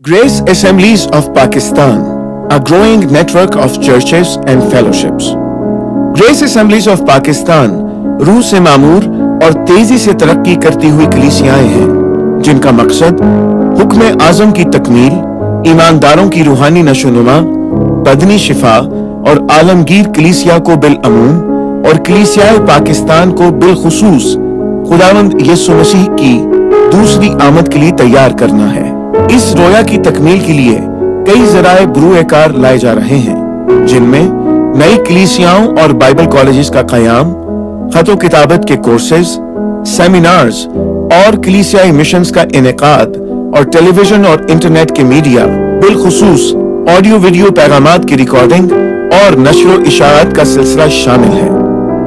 Grace Assemblies of Pakistan, a growing network of churches and fellowships. Grace assemblies of Pakistan روح سے معمور اور تیزی سے ترقی کرتی ہوئی کلیسیائیں ہیں جن کا مقصد حکم اعظم کی تکمیل ایمانداروں کی روحانی نشونما، بدنی شفا اور عالمگیر کلیسیا کو بالعموم اور کلیسیائے پاکستان کو بالخصوص خداوند یسو مسیح کی دوسری آمد کے لیے تیار کرنا ہے اس رویا کی تکمیل کے لیے کئی ذرائع بروئے کار لائے جا رہے ہیں، جن میں نئی کلیسیاں اور بائبل کالجز کا قیام، خط و کتابت کے کورسز سیمینارز اور کلیسیائی مشنز کا انعقاد اور ٹیلی ویژن اور انٹرنیٹ کے میڈیا بالخصوص آڈیو ویڈیو پیغامات کی ریکارڈنگ اور نشر و اشاعت کا سلسلہ شامل ہے۔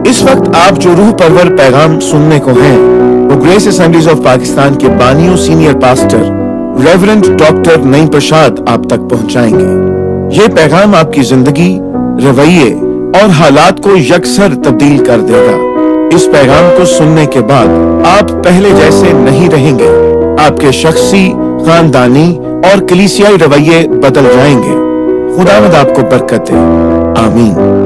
اس وقت آپ جو روح پرور پیغام سننے کو ہیں، وہ گریس اسمبلیز آف پاکستان کے بانیوں سینئر پاسٹر ریورنڈ ڈاکٹر نئی پرشاد آپ تک پہنچائیں گے۔ یہ پیغام آپ کی زندگی، رویے اور حالات کو یکسر تبدیل کر دے گا۔ اس پیغام کو سننے کے بعد آپ پہلے جیسے نہیں رہیں گے۔ آپ کے شخصی، خاندانی اور کلیسیائی رویے بدل جائیں گے۔ خدا مد آپ کو برکت دے۔ آمین۔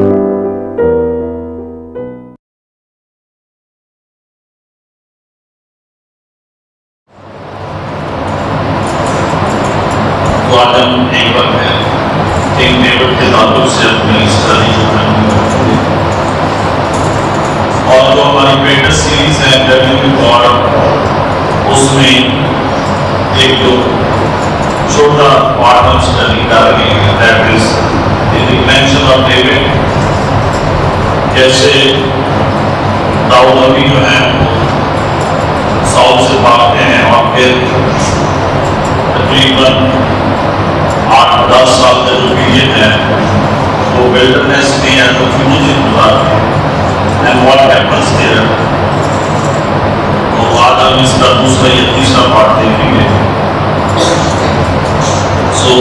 ہے wilderness ویلڈنس میں یا کنفیوژن سے گزار اینڈ واٹ ہیپنس تو آج اس کا دوسرا یا تیسرا پارٹ دیکھیں گے سو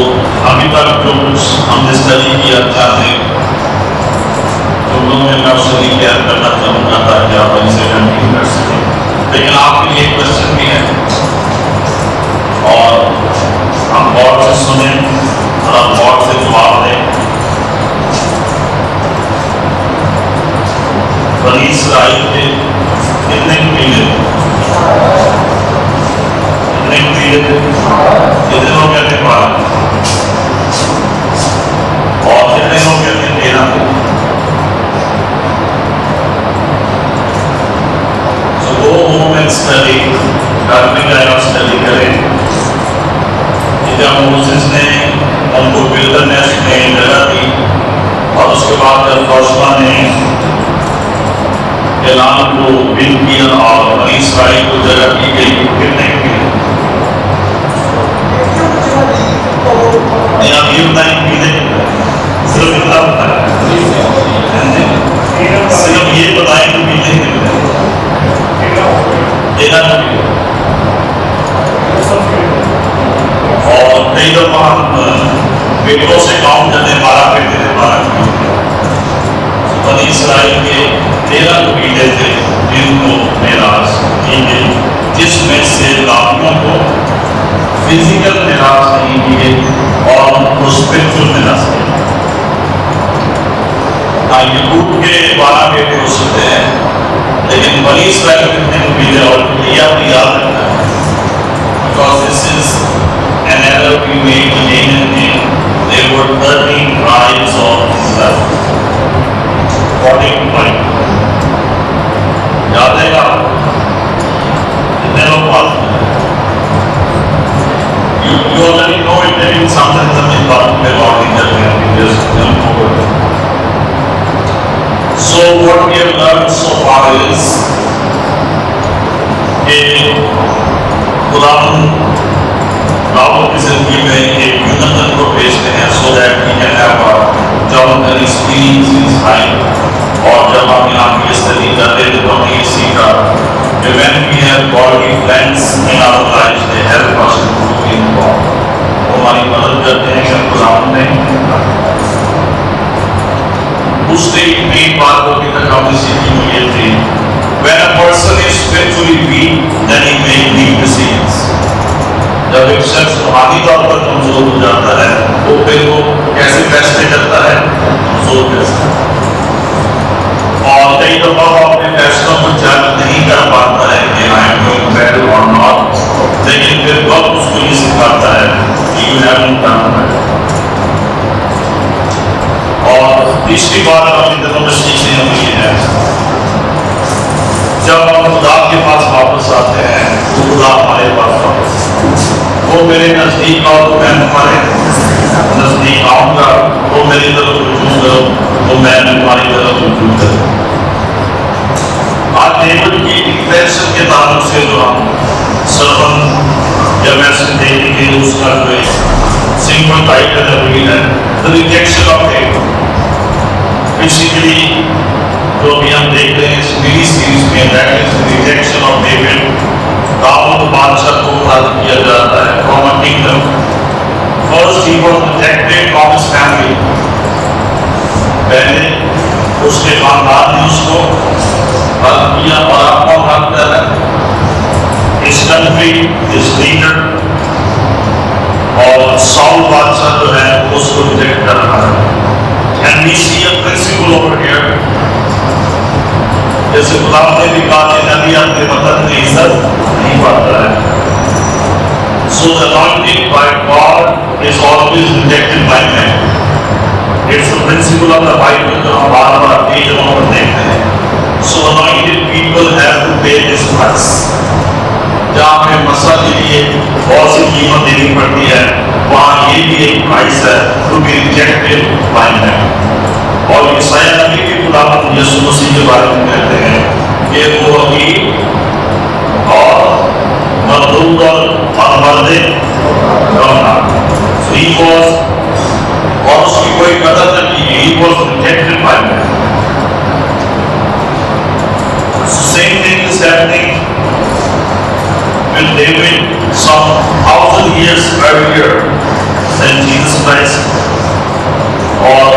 ابھی تک جو کچھ ہم نے اسٹڈی کیا چاہتے ان لوگوں میں میں اسے ریپیئر کرنا چاہوں گا تاکہ آپ اسے کنٹینیو کر سکیں لیکن آپ کے لیے ایک کوشچن بھی ہے اور ہم غور سے سنیں بنی اسرائیل کے کتنے قبیلے کتنے قبیلے تھے کتنے لوگ کہتے بارہ؟ اور کتنے لوگ کہتے تیرہ؟ تو وہ مومن اسٹڈی گھر میں گیا اسٹڈی کرے جب موسیس نے ان کو بلڈرنیس میں جگہ دی، اور اس کے بعد جب کوشمہ نے اعلان کو بن کیا اور بنی اسرائیل کو جگہ کی گئی پھر نہیں کی یا یہ بتائیں کہ صرف اتنا بتائیں صرف یہ بتائیں کہ پیتے ہیں؟ دینا اور کئی دفعہ بیٹوں سے کاؤنٹ کرتے بارہ پیٹے تھے، بارہ بنی اسرائیل کے تیرہ قبیلے تھے جن کو معراج کی گئی، جس میں سے لاکھوں کو فزیکل معراج نہیں کی گئی اور اسپرچل معراج کی گئی کے بارہ بیٹے ہو سکتے ہیں، لیکن بنی اسرائیل کتنے قبیلے اور یہ آپ یاد رکھنا ہے because this is an error we made in There were 13 tribes of Israel. 14 tribes. And we see a principle over here. جیسے خدا نے بھی کہا کہ نبی آپ کے وطن کی عزت نہیں بڑھتا ہے so anointing by God is always rejected by man it's the principle of the Bible جو ہم بار بار کئی جگہوں پر دیکھتے ہیں so anointed people have to pay this price جہاں پہ مسئلہ کے لیے بہت سی قیمت دینی پڑتی ہے۔ وہاں یہ بھی ایک پرائس ہے۔ to be rejected by men. اور عیسائی نبی کی خداوند یسوع مسیح کے بارے میں کہتے ہیں کہ وہ ابھی اور مردود اور مرد کرنا ہی واز اور اس کی کوئی قدر نہ کی he was rejected by man same thing is happening with David some thousand years earlier than Jesus Christ. اور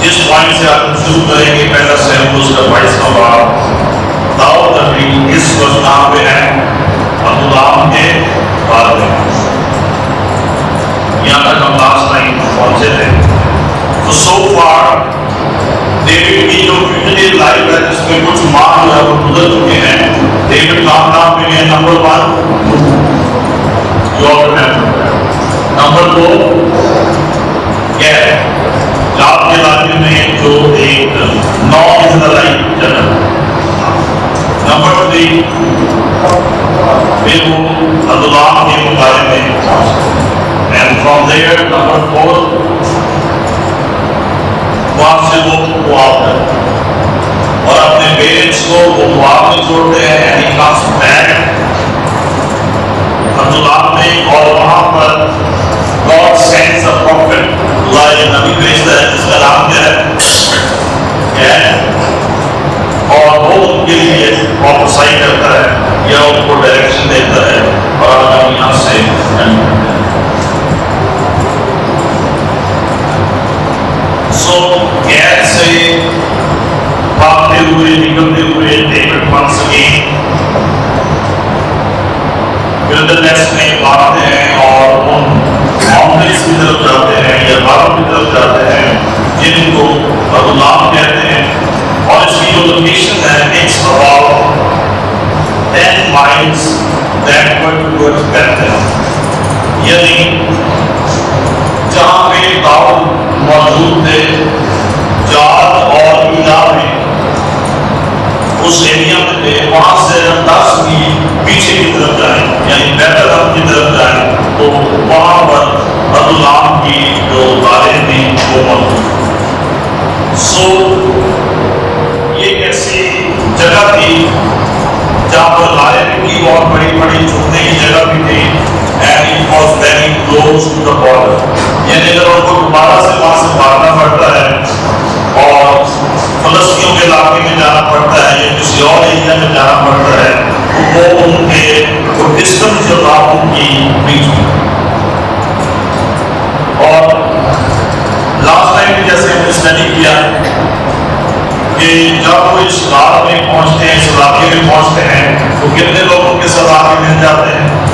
جس پوائنٹ سے آپ شروع کریں گے پہلا سیم اس کا بائیس کا باب داؤد نبی اس وقت کہاں پہ ہے عبداللام کے بعد میں یہاں تک ہم لاسٹ ٹائم پہنچے تھے تو سو فار ڈیوڈ کی جو فیوچر لائف ہے جس میں کچھ ماں جو ہے وہ گزر چکے ہیں ڈیوڈ کام نام پہ ہے نمبر ون جو نمبر دو کیا ہے۔ آپ کے علاقے میں جو ایک نو اسرائیل جنرل نمبر تھری پھر وہ عبداللہ کے مقابلے میں۔ And from there number four وہاں سے وہ معاف ہے اور اپنے پیرنٹس کو وہ معاف یعنی میں چھوڑتے ہیں اینڈ ہی کمس بیک عبداللہ میں اور وہاں پر God sends a prophet اللہ ایک نبی بھیجتا ہے، جس کا نام کیا ہے؟ اور وہ ان کے لیے پروفیسائی کرتا ہے، یا ان کو ڈائریکشن دیتا ہے۔ اور ہم یہاں سے سو گیس سے ہوئے نکلتے ہوئے ڈیوڈ ونس اگین ولڈرنیس میں بھاگتے ہیں اور ان ماؤنٹنس کی طرف جاتے ہیں یا باروں کی طرف جاتے ہیں جن کو اللہ کہتے ہیں اور اس کی جو لوکیشن ہے it's about ten miles backward toward Bethel یعنی جہاں پہ داؤد موجود تھے جاد اور ایلا میں اس ایریا میں تھے وہاں سے دس میل پیچھے کی طرف جائیں یعنی بیتل کی طرف جائیں، تو وہاں پر اللہ کی جو تعلیم تھی وہ موجود سو یہ ایک ایسی جگہ تھی جہاں پر لائن کی بہت بڑی بڑی چھوٹنے کی جگہ بھی تھی۔ And it was very close to the border. یعنی اگر ان کو دوبارہ سے وہاں سے بھاگنا پڑتا ہے اور فلسطینوں کے علاقے میں جانا پڑتا ہے، یا کسی اور ایریا میں جانا پڑتا ہے تو وہ ان کے، وہ ڈسٹنس جو تھا ان کی بیچ میں۔ اور لاسٹ ٹائم جیسے ہم نے اسٹڈی کیا کہ جب وہ اس رات میں پہنچتے ہیں، اس علاقے میں پہنچتے ہیں، تو کتنے لوگوں کے ساتھ آگے مل جاتے ہیں؟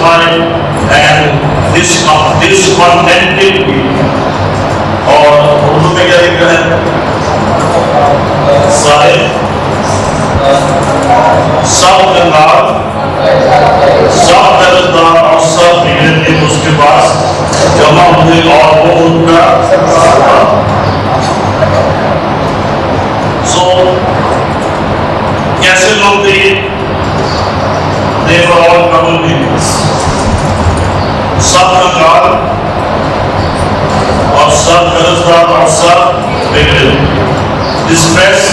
time and this uh, discontented اور اردو میں کیا لکھا ہے؟ سارے سب درکار سب درکار اور سب بگڑتے اس کے پاس جمع ہوئے اور وہ ان کا سب ڈسٹریس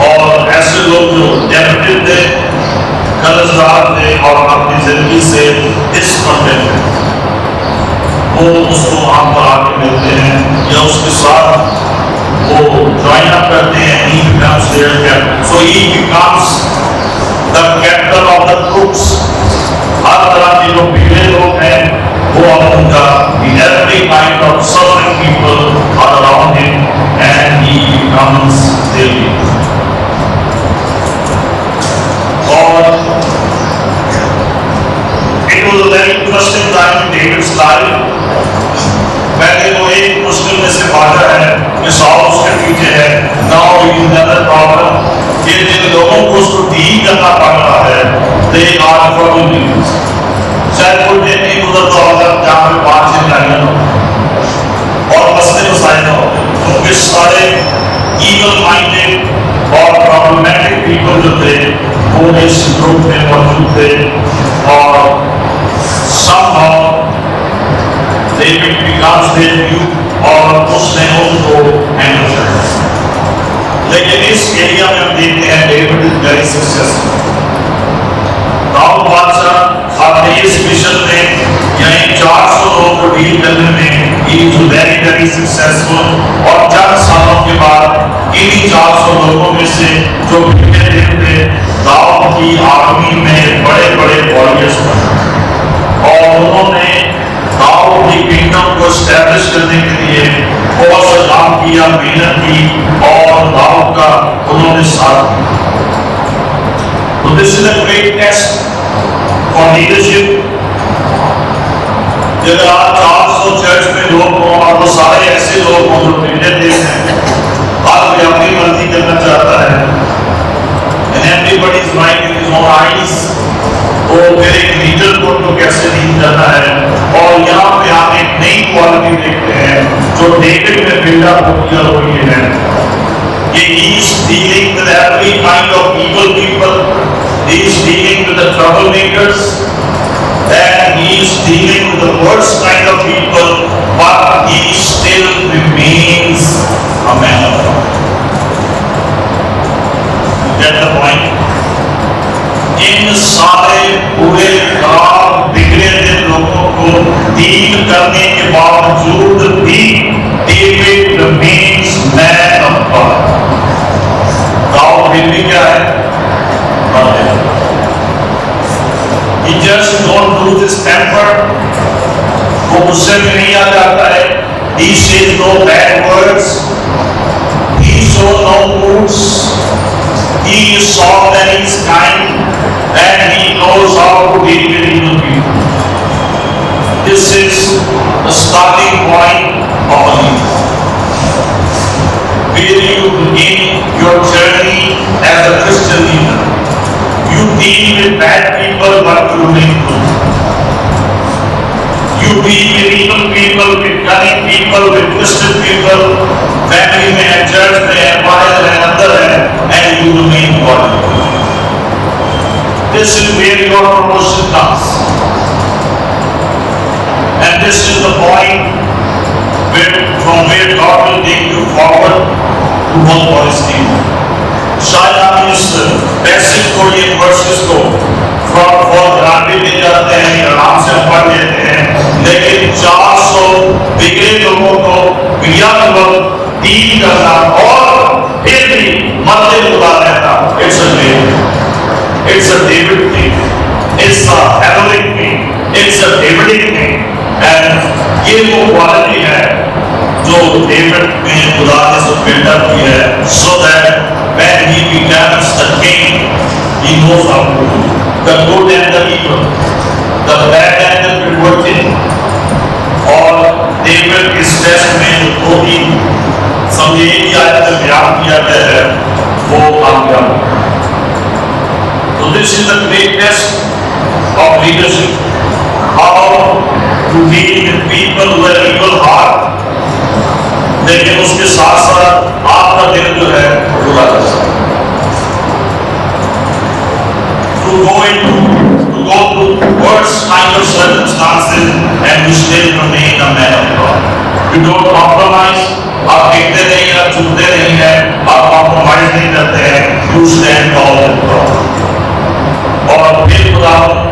اور ایسے لوگ جو ڈیمیٹو تھے قرضدار تھے اور اپنی زندگی سے اس پڑھتے تھے وہ اس کو آپ پر آ کے ملتے ہیں یا اس کے ساتھ وہ جوائن اپ کرتے ہیں he becomes their captain so he becomes the captain of the troops ہر طرح کے جو پیلے لوگ ہیں Buddha, the every mind of suffering people are around him and he becomes daily. Or it was a very interesting time in David's life. پہلے تو ایک مسلم میں سے بھاجا ہے یہ سال اس کے پیچھے ہے نہ ہو یہ نظر پرابلم یہ جن لوگوں کو اس کو دین کرنا پڑ رہا ہے دے آر فرمی لیکن اس ایریا میں ہم دیکھتے ہیں آپ نے اس مشن میں یعنی چار سو لوگ کو ڈیل کرنے میں، یہ جو ویری ویری سکسیسفل اور چند سالوں کے بعد انہی چار سو لوگوں میں سے جو بھیجے دن تھے، داؤد کی آرمی میں بڑے بڑے واریئرس بنے اور انہوں نے داؤد کی کنگڈم کو اسٹیبلش کرنے کے لیے بہت سا کام کیا، محنت کی اور داؤد کا انہوں نے ساتھ دیا۔ تو this is a great test اور لیڈرشپ جب آج چار سو چرچ میں لوگ ہوں اور وہ سارے ایسے لوگ ہوں جو پینڈیڈیٹ ہیں آج کوئی اپنی مرضی کرنا چاہتا ہے۔ and everybody is mind in his own eyes وہ پھر ایک لیڈر کو تو کیسے نہیں جاتا ہے۔ اور یہاں پہ آپ ایک نئی کوالٹی دیکھتے ہیں جو ڈیوڈ میں بلڈ اپ ہوتی ہے۔ وہ یہ ہے کہ he dealing with every kind of evil people he is dealing with the troublemakers and he is dealing with the worst kind of people but he still remains a man of God. You get the point? ان سارے پورے خراب بگڑے دن لوگوں کو دین کرنے کے باوجود بھی ڈیوڈ مینز مین اپ پر گاؤں بھی کیا ہے ہے just don't do this temper وہ غصے میں نہیں آ جاتا ہے he says no bad words he shows no moods he is soft and is kind and he knows how to deal with human being this is a starting point of a leader Where you begin your journey as a Christian leader. you deal with bad people, what you make do? You deal with evil people, with cunning people, with twisted people, family may have church, may have wife, may have other, and you remain make what you do. This is where your promotion comes. And this is the point where, from where God will take you forward to what is needed. شاید ہم اس passage کو یہ verses کو fraud four granted لے جاتے ہیں آرام سے پڑھ لیتے ہیں لیکن چار سو بگڑے لوگوں کو بیان وقت دین کرنا اور پھر بھی مدد خدا رہتا it's a David it's a David thing it's a heroic thing it's a Davidic thing یہ وہ کوالٹی ہے جو ڈیوڈ میں خدا نے سب بلڈ کی ہے so that when he becomes the king he knows how to do the good and the evil the bad and the good thing اور ڈیوڈ اس ٹیسٹ میں جو دو تین سمجھے ایک آیت میں بیان کیا گیا ہے۔ وہ کامیاب تو this is the great test of leadership how to deal with people who are evil heart لیکن اس کے ساتھ ساتھ آپ کا دل جو ہے برا کر سکتا To go into, to go through worse kind of circumstances and to still remain a man of God. You don't compromise. آپ دیکھتے نہیں ہیں آپ چھوٹتے نہیں ہیں آپ کمپرومائز نہیں کرتے ہیں you stand tall with God. اور پھر خدا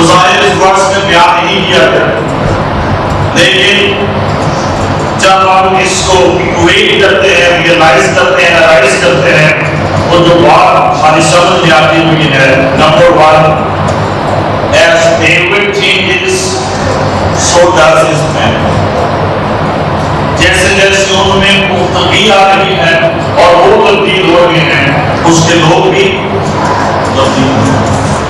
مظاہر اس ورس میں بیان نہیں کیا گیا۔ لیکن جب ہم اس کو اکویٹ کرتے ہیں ریئلائز کرتے ہیں انالائز کرتے ہیں تو جو بات ہماری سمجھ میں آتی ہوئی ہے۔ Number one as David changes so does his man. جیسے جیسے ان میں پختگی آ رہی ہے اور وہ تبدیل ہو رہے ہیں، اس کے لوگ بھی تبدیل ہو رہے ہیں۔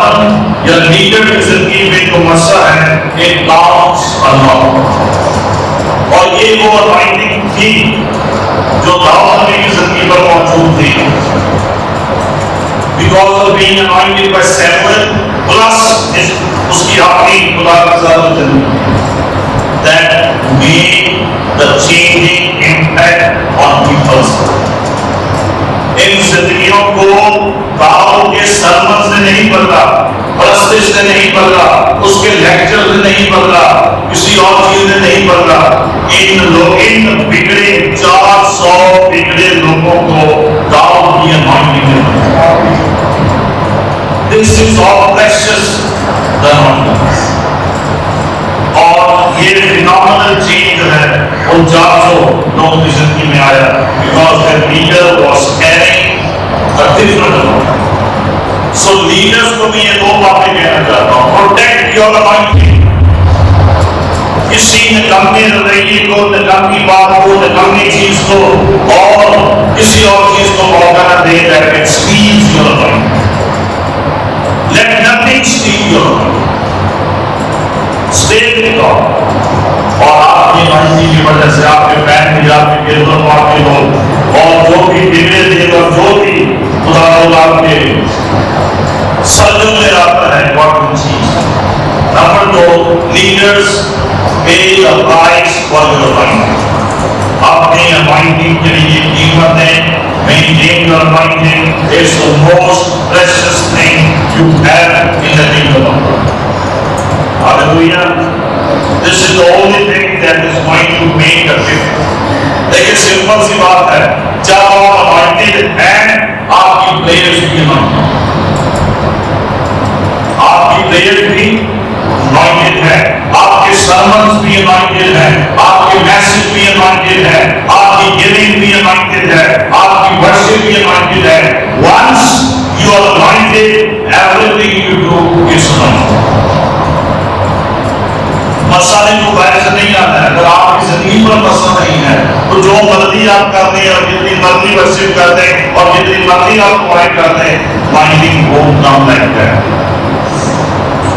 دعوت یا لیڈر کی زندگی میں جو مسئلہ ہے ایک لاکھ اللہ اور یہ وہ اپائنٹنگ تھی جو دعوت میں کی زندگی پر موجود تھی۔ Because of being anointed by Samuel plus اس, اس کی اپنی خدا کا ذات that made the changing impact on people's life ان زندگیوں کو داؤد کے سرمن سے نہیں بدلا پرستش سے نہیں بدلا اس کے لیکچر سے نہیں بدلا کسی اور چیز سے نہیں بدلا ان لوگ ان بگڑے چار سو بگڑے لوگوں کو داؤد کی انوائنٹنگ نے بدلا This is all precious the anointings. اور یہ فینومنل چینج ہے ان چار سو لوگوں کی زندگی میں آیا because the leader was carrying a different anointing. So leaders کو میں یہ دو باتیں کہنا چاہتا ہوں protect your anointing. کسی نکمی رویے کو نکمی بات کو نکمی چیز کو اور کسی اور چیز کو موقع نہ دے that it steals your anointing. Let nothing steal your anointing. Stage میں اور آپ کی مرضی کی وجہ سے آپ کے بین میں آپ کے گردوں آپ کے لوگ اور جو بھی بگڑے دے اور جو بھی خدا لوگ آپ کے سرجن میں آتا ہے امپورٹنٹ چیز number do leaders pay the price for your appointment اپنی اپائنٹنگ کے لیے قیمت دیں maintain your anointing is the most precious thing you have in the kingdom of God. Hallelujah. This is the only thing that is going to make a difference. لیکن simple سی بات ہے جب آپ anointed ہیں آپ کی players بھی anointed آپ کی players بھی anointed ہے آپ کے سرمنس بھی انوائنٹڈ ہیں آپ کے میسج بھی انوائنٹڈ ہے آپ کی گیوننگ بھی انوائنٹڈ ہے آپ کی ورشپ بھی انوائنٹڈ ہے once you are anointed everything you do is anointed مسئلے کو باہر سے نہیں آنا ہے۔ اگر آپ کی زندگی پر مسئلہ نہیں ہے۔ تو جو مرضی آپ کرتے ہیں اور جتنی مرضی ورشپ کرتے ہیں اور جتنی مرضی آپ پوائنٹ کرتے ہیں مائنڈنگ وہ کام لگتا ہے۔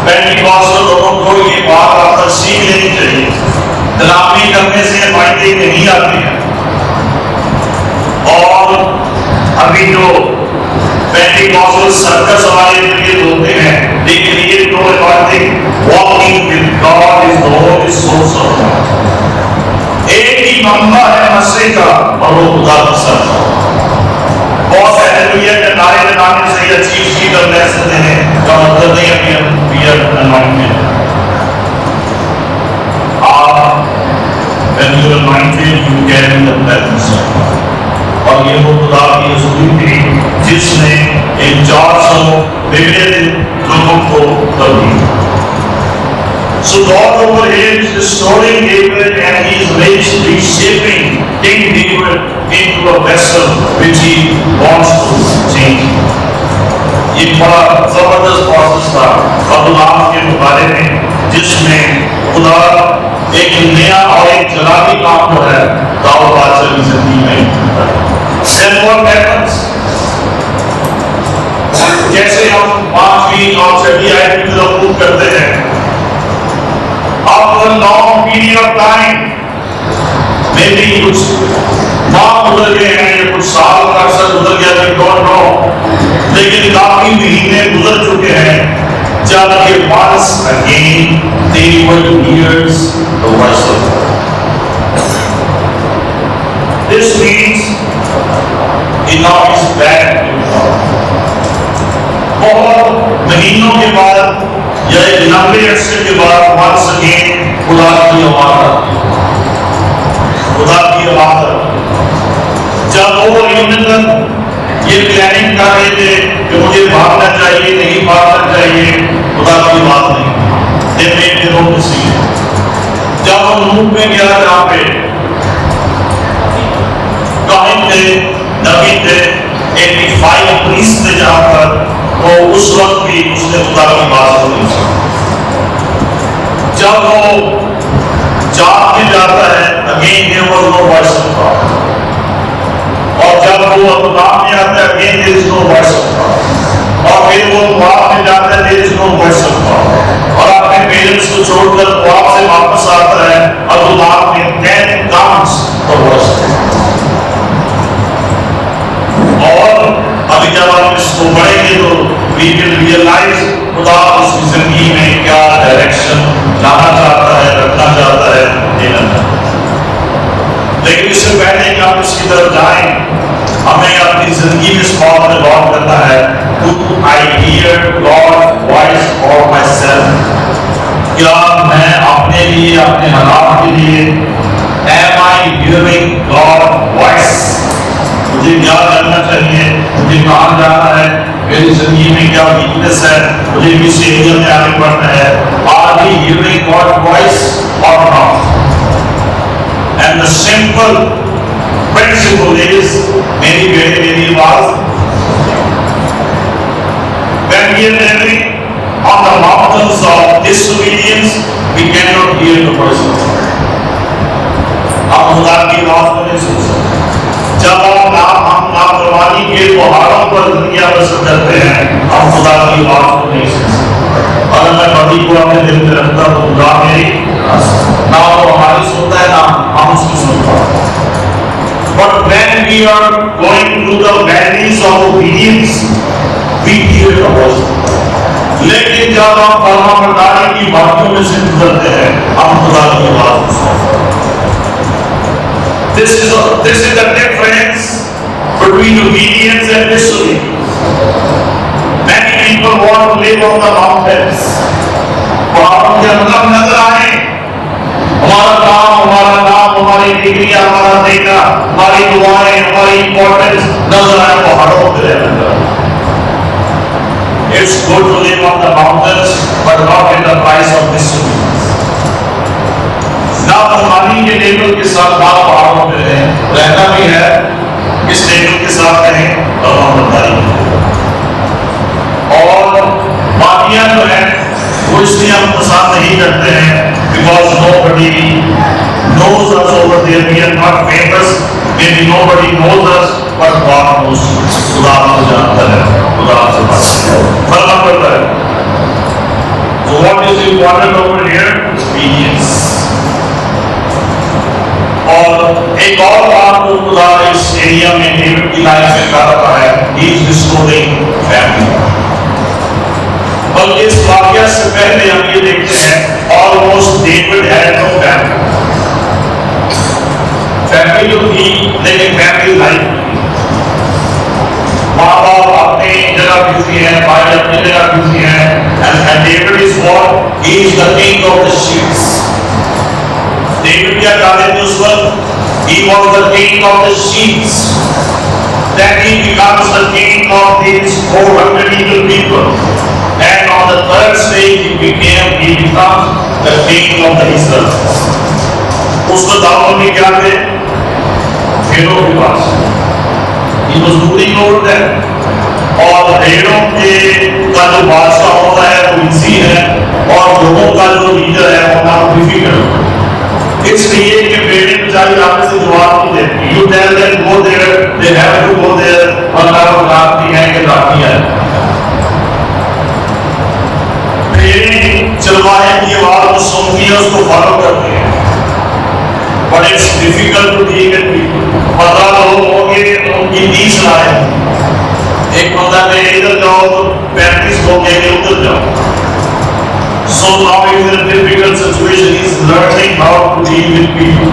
پہلی بات تو لوگوں کو یہ بات آپ تک سیکھ لینی چاہیے۔ دلامی کرنے سے مائنڈنگ نہیں آتی ہے۔ اور ابھی جو پہلی کونسل سرکس ہمارے لیے ہوتے ہیں لیکن یہ تو anointing walking with God is the only source of God ایک ہی منبع ہے مسیح کا اور وہ خدا کا سر بہت سے ہیلویا کے نعرے لگانے سے یہ چیز کی کر لے سکتے ہیں کا مطلب نہیں ہے کہ ہم پیئر انوائنٹنگ آپ when you are anointed you carry the presence of God اور یہ وہ خدا کی حضوری تھی جس نے ایک چار سو بگڑے لوگوں کو تبدیل So God over here is restoring David and he is reshaping King David into a vessel which he wants to change. یہ بڑا زبردست پروسیس تھا ابدال کے مقابلے میں، جس میں خدا ایک نیا اور ایک جلالی کام جو ہے داؤ بادشاہ کی زندگی میں سیمپل پیٹرنس جیسے ہم پانچویں اور چھٹی آئے کی کرتے ہیں after a long period of time maybe کچھ ماہ گزر گئے ہیں یا کچھ سال کا عرصہ گزر گیا we don't know لیکن کافی مہینے گزر چکے ہیں جبکہ once again they were hears the voice of God this means he now is بہت مہینوں کے بعد یا ایک لمبے عرصے کے بعد ونس اگین خدا کی آواز آتی خدا کی آواز آتی جب وہ یونیتن یہ پلاننگ کر رہے تھے کہ مجھے بھاگنا چاہیے، نہیں بھاگنا چاہیے، خدا کی بات نہیں۔ دے میں نے روک سی جب وہ نوٹ میں گیا جہاں پہ کاہن تھے نبی تھے ایٹی فائیو پولیس تھے جہاں پر تو اس وقت بھی اس نے خدا کی بات سنی جب وہ جاگ میں جاتا ہے again there was no voice of God اور جب وہ اقدام میں آتا ہے again there is no voice of God اور پھر وہ خواب میں جاتا ہے there is no voice of God اور اپنے پیرنٹس کو چھوڑ کر خواب سے واپس آتا ہے اور اقدام میں then comes the voice of God اور ابھی جب ہم اس کو پڑھیں گے تو we will realize خدا اس کی زندگی میں کیا ڈائریکشن لانا چاہتا ہے، رکھنا چاہتا ہے، دینا چاہتا ہے۔ لیکن اس سے پہلے کہ ہم اس کی طرف جائیں، ہمیں اپنی زندگی میں اس بات میں غور کرنا ہے۔ Do I hear God's voice for myself? کیا میں اپنے لیے، اپنے حالات کے لیے، Am I hearing God's voice? مجھے کیا کرنا چاہیے مجھے کہاں جانا ہے، میری زندگی میں کیا ویکنس ہے، مجھے کس ایریا میں آگے بڑھنا ہے۔ Are we hearing God voice اور not and the simple principle is میری بیٹے میری آواز. When we are living on the mountains of disobedience we cannot hear the voice of God ہم خدا کی آواز کو نہیں سن سکتے۔ جب ہم ہم لاپرواہی کے پہاڑوں پر دنیا بسر کرتے ہیں ہم خدا کی آواز کو نہیں سن سکتے۔ اور میں بڑی کو اپنے دل میں رکھتا ہوں خدا میری نہ وہ ہماری سنتا ہے نہ ہم اس کی سنتا But when we are going through the valleys of obedience, we hear the voice لیکن جب ہم فرما برداری کی باتوں میں سے گزرتے ہیں ہم خدا کی آواز کو سنتے ہیں۔ This is, a, this is the difference between obedience and disobedience. Many people want to live on the mountains. پہاڑوں کے اندر نظر آئے ہمارا کام ہمارا نام ہماری ڈگری ہمارا دینا ہماری دعائیں ہماری امپورٹنس نظر آئے پہاڑوں پہ رہنا It's good to live on the mountains, but not in the price of disobedience. نافرمانی کے لیبل کے ساتھ آپ پہاڑوں پہ رہیں رہنا بھی ہے اس لیبل کے ساتھ رہیں فرمان برداری اور باقیاں جو ہیں، وہ اس لیے ہم پسند نہیں کرتے ہیں because nobody knows us over there. We are not famous. Maybe nobody knows us but God knows. خدا کو جانتا ہے، خدا سے بات ہے۔ فرق پڑتا ہے so what is important over here? Obedience. اور ایک اور بات کو خدا اس ایریا میں ڈیوڈ کی لائف میں کر رہا ہے he is restoring family بلکہ اس واقعہ سے پہلے ہم یہ دیکھتے ہیں almost David had no family family تو تھی، لیکن فیملی لائف ماں باپ اپنی جگہ بزی ہیں، بھائی اپنی جگہ بزی ہیں، and David is what? He is the king of the sheep. David کیا کہا رہے تھے اس وقت He was the king of the sheets. Then he becomes the king of his 400 people. And on the third stage he became He becomes the king of the Israel. اس کو دعوت میں کیا کہے پھیروں کے پاس یہ مزدوری نوٹ ہے اور بھیڑوں کے کا جو بادشاہ ہوتا ہے وہ اسی ہے اور لوگوں کا جو لیڈر ہے وہ نام ڈیفیکلٹ ہوتا ہے اس لیے کہ بیٹے بچاری آپ سے جواب نہیں دیتی you tell them go there they have to go there اور وہ لاتی ہیں کہ لاتی ہے۔ بیٹے چلوائے کی آواز کو سنتی ہے اس کو فالو کرتے ہیں۔ But it's difficult to take it people پندرہ لوگ ہوں گے ان کی تیس رائے۔ ایک بندہ کہ ادھر جاؤ تو پینتیس لوگ کہیں گے ادھر جاؤ۔ So now is a difficult situation. He is learning how to deal with people.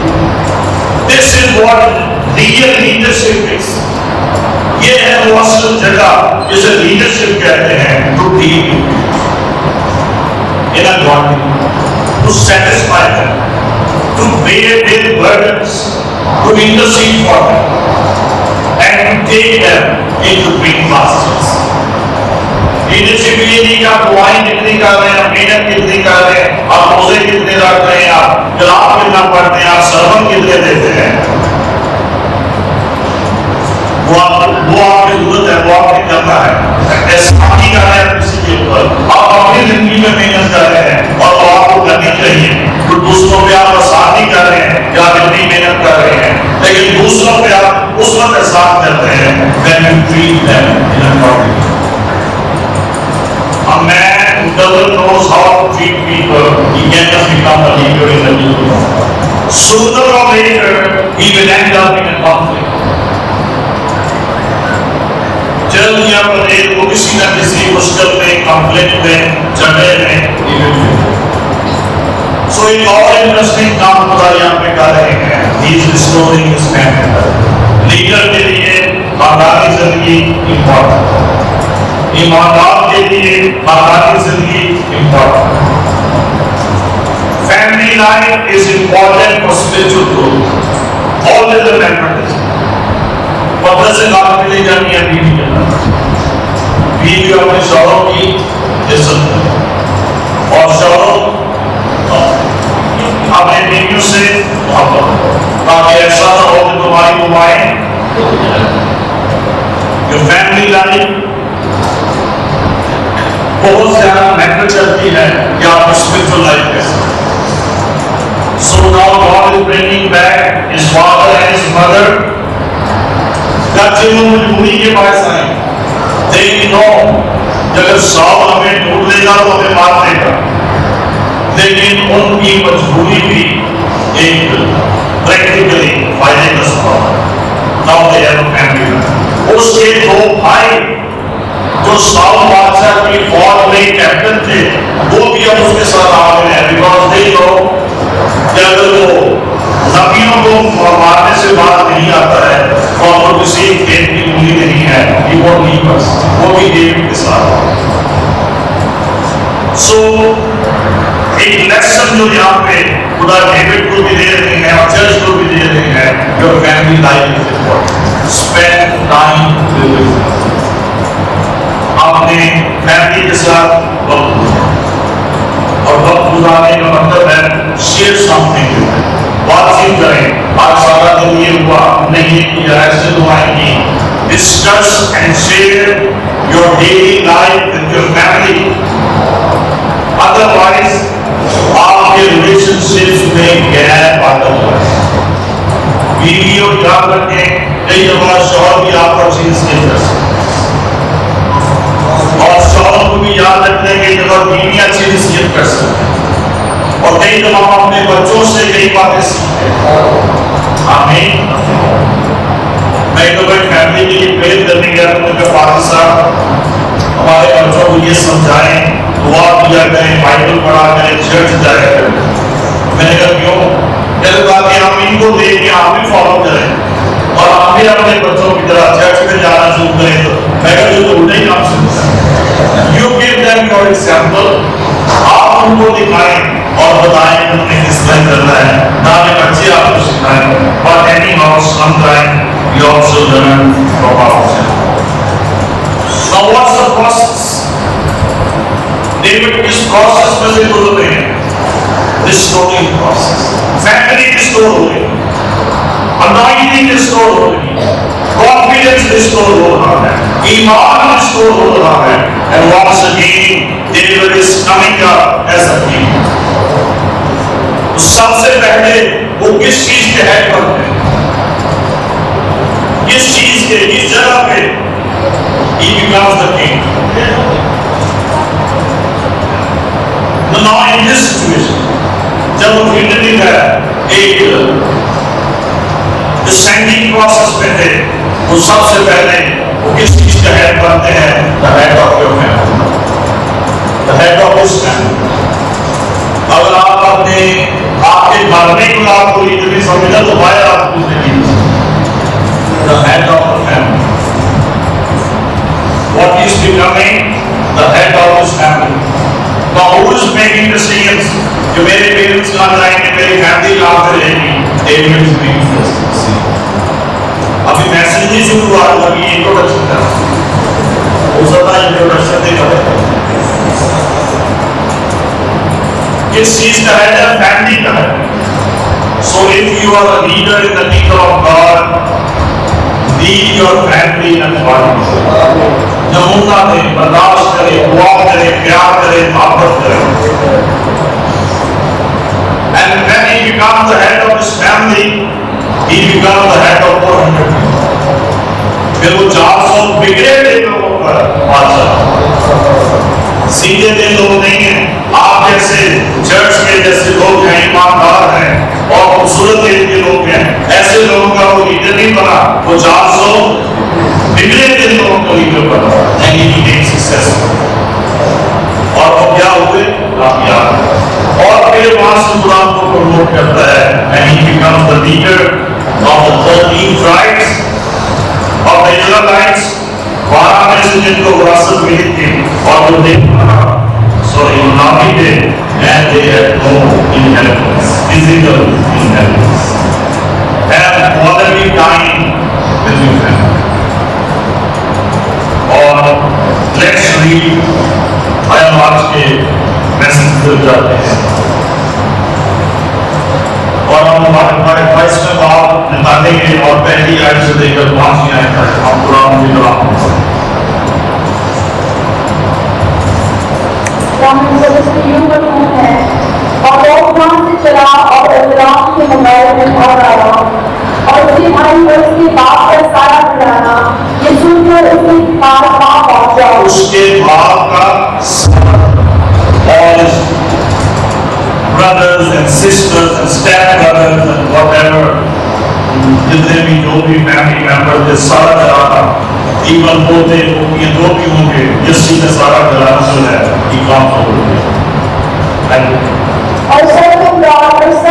This is what real leadership is. یہ ہے وہ اصل جگہ جسے لیڈرشپ کہتے ہیں to deal with in a body to satisfy them, to bear their burdens, to intercede for them, and to take them into green pastures. Leadership یہ نہیں کہ آپ دعائیں کتنی کر رہے ہیں محنت کتنی کر رہے ہیں۔ آپ روزے کتنے رکھ رہے ہیں آپ جلاب کتنا پڑھتے ہیں، آپ سرون کتنے دیتے ہیں۔ وہ آپ وہ آپ کی ضرورت ہے، وہ آپ کی کرنا ہے۔ احسانی کر رہے ہیں کسی کے اوپر۔ آپ اپنی زندگی میں محنت کر رہے ہیں اور وہ آپ کو کرنی چاہیے۔ تو دوسروں پہ آپ آسانی کر رہے ہیں یا آپ اتنی محنت کر رہے ہیں۔ لیکن دوسروں پہ آپ اس وقت احسان کرتے ہیں۔ When you treat them in a proper A man who doesn't know how to treat people, he cannot become a leader in the new Sooner or later, he will end up in a conflict. جلد یا پدیر وہ کسی نہ کسی مشکل میں conflict میں جھگڑے میں سو ایک اور انٹرسٹنگ کام خدا یہاں پہ کر رہے ہیں۔ He is restoring his main leader کے لیے خاندانی زندگی امپورٹنٹ ایماندار کے لیے خاندانی زندگی important family life is important for spiritual growth all is remember پتہ سے کام کے لیے جانی ہے بیوی کرنا بیوی اپنے شوہروں کی عزت کرے اور شوہروں اپنے بیویوں سے محبت۔ تاکہ ایسا نہ ہو کہ تمہاری دعائیں جو فیملی لائف بہت زیادہ میٹر کرتی ہے کہ آپ اسپرچل لائف کیسے So now God is bringing back his father and his mother. گرچہ وہ مجبوری کے باعث آئے۔ لیکن نو جب سال ہمیں ڈھونڈ لے گا تو ہمیں مار دے گا۔ لیکن ان کی مجبوری بھی ایک پریکٹیکلی فائدے کا سبب ناؤ دے ہیو فیملی اس کے دو بھائی جو سال بادشاہ کی فوج میں کیپٹن تھے، وہ بھی اب اس کے ساتھ آ گئے ہیں۔ بیکاز دے لو کہ اگر وہ نبیوں کو مارنے سے بات نہیں آتا ہے اور کسی کھیت کی انگلی نہیں ہے۔ کہ وہ نہیں بس وہ بھی ڈیوڈ کے ساتھ۔ سو ایک لیسن جو یہاں پہ خدا ڈیوڈ کو بھی دے رہے ہیں اور چرچ کو بھی دے رہے ہیں your family life spend time اپنے فیملی کے ساتھ وقت اور وقت گزارنے کا مطلب ہے and share something بات چیت کریں۔ آج سارا دن یہ ہوا۔ نہیں، یہ کیا ایسے دعائیں کی discuss and share your daily life with your family otherwise آپ کے ریلیشن شپس میں گیپ آتا ہوا بیوی اور یاد رکھیں کئی دفعہ شوہر بھی آپ پر چیز نہیں کر سکتے۔ کو یاد رکھنے کئی دفعہ بیویاں اچھی نصیحت کر سکتے اور کئی دفعہ ہم اپنے بچوں سے کئی باتیں سیکھتے ہیں۔ آمین۔ میں ایک دفعہ فیملی کے لیے پریئر کرنے گیا تو کہ فادر صاحب ہمارے بچوں کو یہ سمجھائیں، دعا کیا کریں، بائبل پڑھا کریں چرچ جایا کریں۔ میں نے کہا، کیوں؟ میرے کہا کہ ہم ان کو دیکھ کے آپ بھی فالو کریں اور آپ بھی اپنے بچوں کی طرح چرچ میں جانا شروع کریں۔ تو میں اور ایگزامپل آپ ان کو دکھائیں اور بتائیں انہوں نے کس طرح کرنا ہے نالے بچے آپ کو سکھائیں اور اینی ہاؤس ہم کرائیں you also learn from out Now what's the process? David, اس میں سے گزر رہے ہیں. This sorting process. Family restore ہو رہی ہے. انائٹی ڈسٹور ہو رہی ہے کانفیڈنس ڈسٹور ہو رہا ہے ایمان ڈسٹور ہو رہا ہے and once again David is coming up as a king سب سے پہلے وہ کس چیز کے ہے پر ہے کس چیز کے کس جگہ پہ he becomes the king now in this situation جب وہ فیلڈ ہے ایک ڈسینڈنگ پروسس میں تھے، وہ سب سے پہلے وہ کس چیز کا ہیڈ بنتے ہیں؟ The head of your family the head of us family اگر آپ اپنے آپ کے مرنے کو آپ کو یہ نہیں سمجھا تو باہر آپ کو نہیں the head of the family what is becoming the head of his family? Now who is making decisions? جو میرے پیرنٹس کہاں جائیں گے میری فیملی کہاں پہ رہے گی they will be influenced ابھی میسج نہیں شروع ہوا تو ابھی انٹروڈکشن کر اس زیادہ انٹروڈکشن دے کر کس چیز کا ہے جب فیملی کا ہے so if you are a leader in the people of God lead your family in اخبار نمونہ دے برداشت کرے دعا کرے پیار کرے محبت کرے and when he becomes head of this family he become the head of 400 پھر وہ 400 بگڑے ہوئے لوگوں پر بادشاہ سیدھے دل لوگ نہیں ہیں آپ جیسے چرچ میں جیسے لوگ ہیں ایماندار ہیں اور خوبصورت دل کے لوگ ہیں. ایسے لوگوں کا وہ لیڈر نہیں بنا. وہ 400 بگڑے ہوئے لوگوں کو لیڈر بنا. یعنی ہی بیک سکسیس اور وہ کیا ہوئے؟ کامیاب. اور پھر پاس سے قرآن کو پروموٹ کرتا ہے and he becomes the leader of the 13 tribes of the Israelites بارہ میں سے جن کو وراثت ملی تھی اور وہ دیکھا so in Nabi day and they had no inheritance physical inheritance and quality time with your family اور let's read آج کے میسج کھل جاتے ہیں۔ اور ہم ہمارے ہمارے فائز میں باپ نکالیں گے اور پہلی آیت سے دے کر پانچ ہی آئے تھا ہم قرآن مجھے کر آپ کو اور وہ کام سے چلا اور اعتراف کے مقابلے میں اور آیا اور اسے بھائی پر اس کے باپ کا سارا کرانا یہ سن کر اس کے پاس پاپ پہنچا اس کے باپ کا سارا all his brothers and sisters and stepbrothers and whatever. جتنے بھی جو بھی فیملی ممبر تھے سارا جلانا ایون ہوتے ہوگی جو بھی ہوں گے یسی نے سارا جلانا جو ہے اقام قبول کیا اور سب کو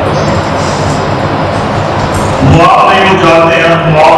Moab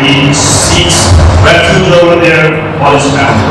he seeks refuge over there for his family.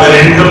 parental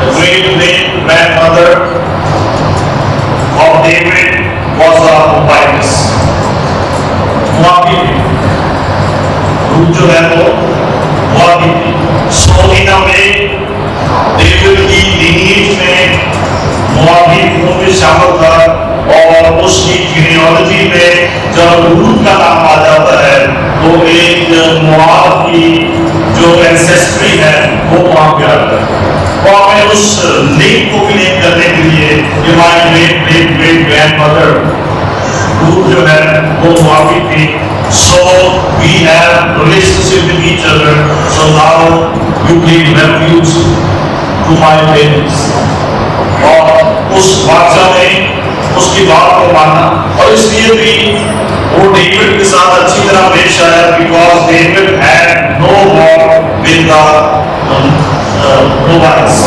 The great great grandmother of David was a Moabite. Moabite. جو ہے وہ ہوا بھی سعودیہ میں دیگر کی نیز میں معاہدوں میں شامل تھا اور اس کی گرینالوجی میں جب روح کا نام آ جاتا ہے تو ایک معاہد کی جو انسیسٹری ہے وہ وہاں پہ آتا ہے اور میں اس لنک کو بھی لنک کرنے کے لیے کہ my great great great grandmother root جو ہے وہ معافی تھی So we have relationship with each other. So now you give refuge to my parents. اور اس واقعہ نے اس کی بات کو مانا اور اس لیے بھی وہ ڈیوڈ کے ساتھ اچھی طرح پیش آیا because David had no war with the mobiles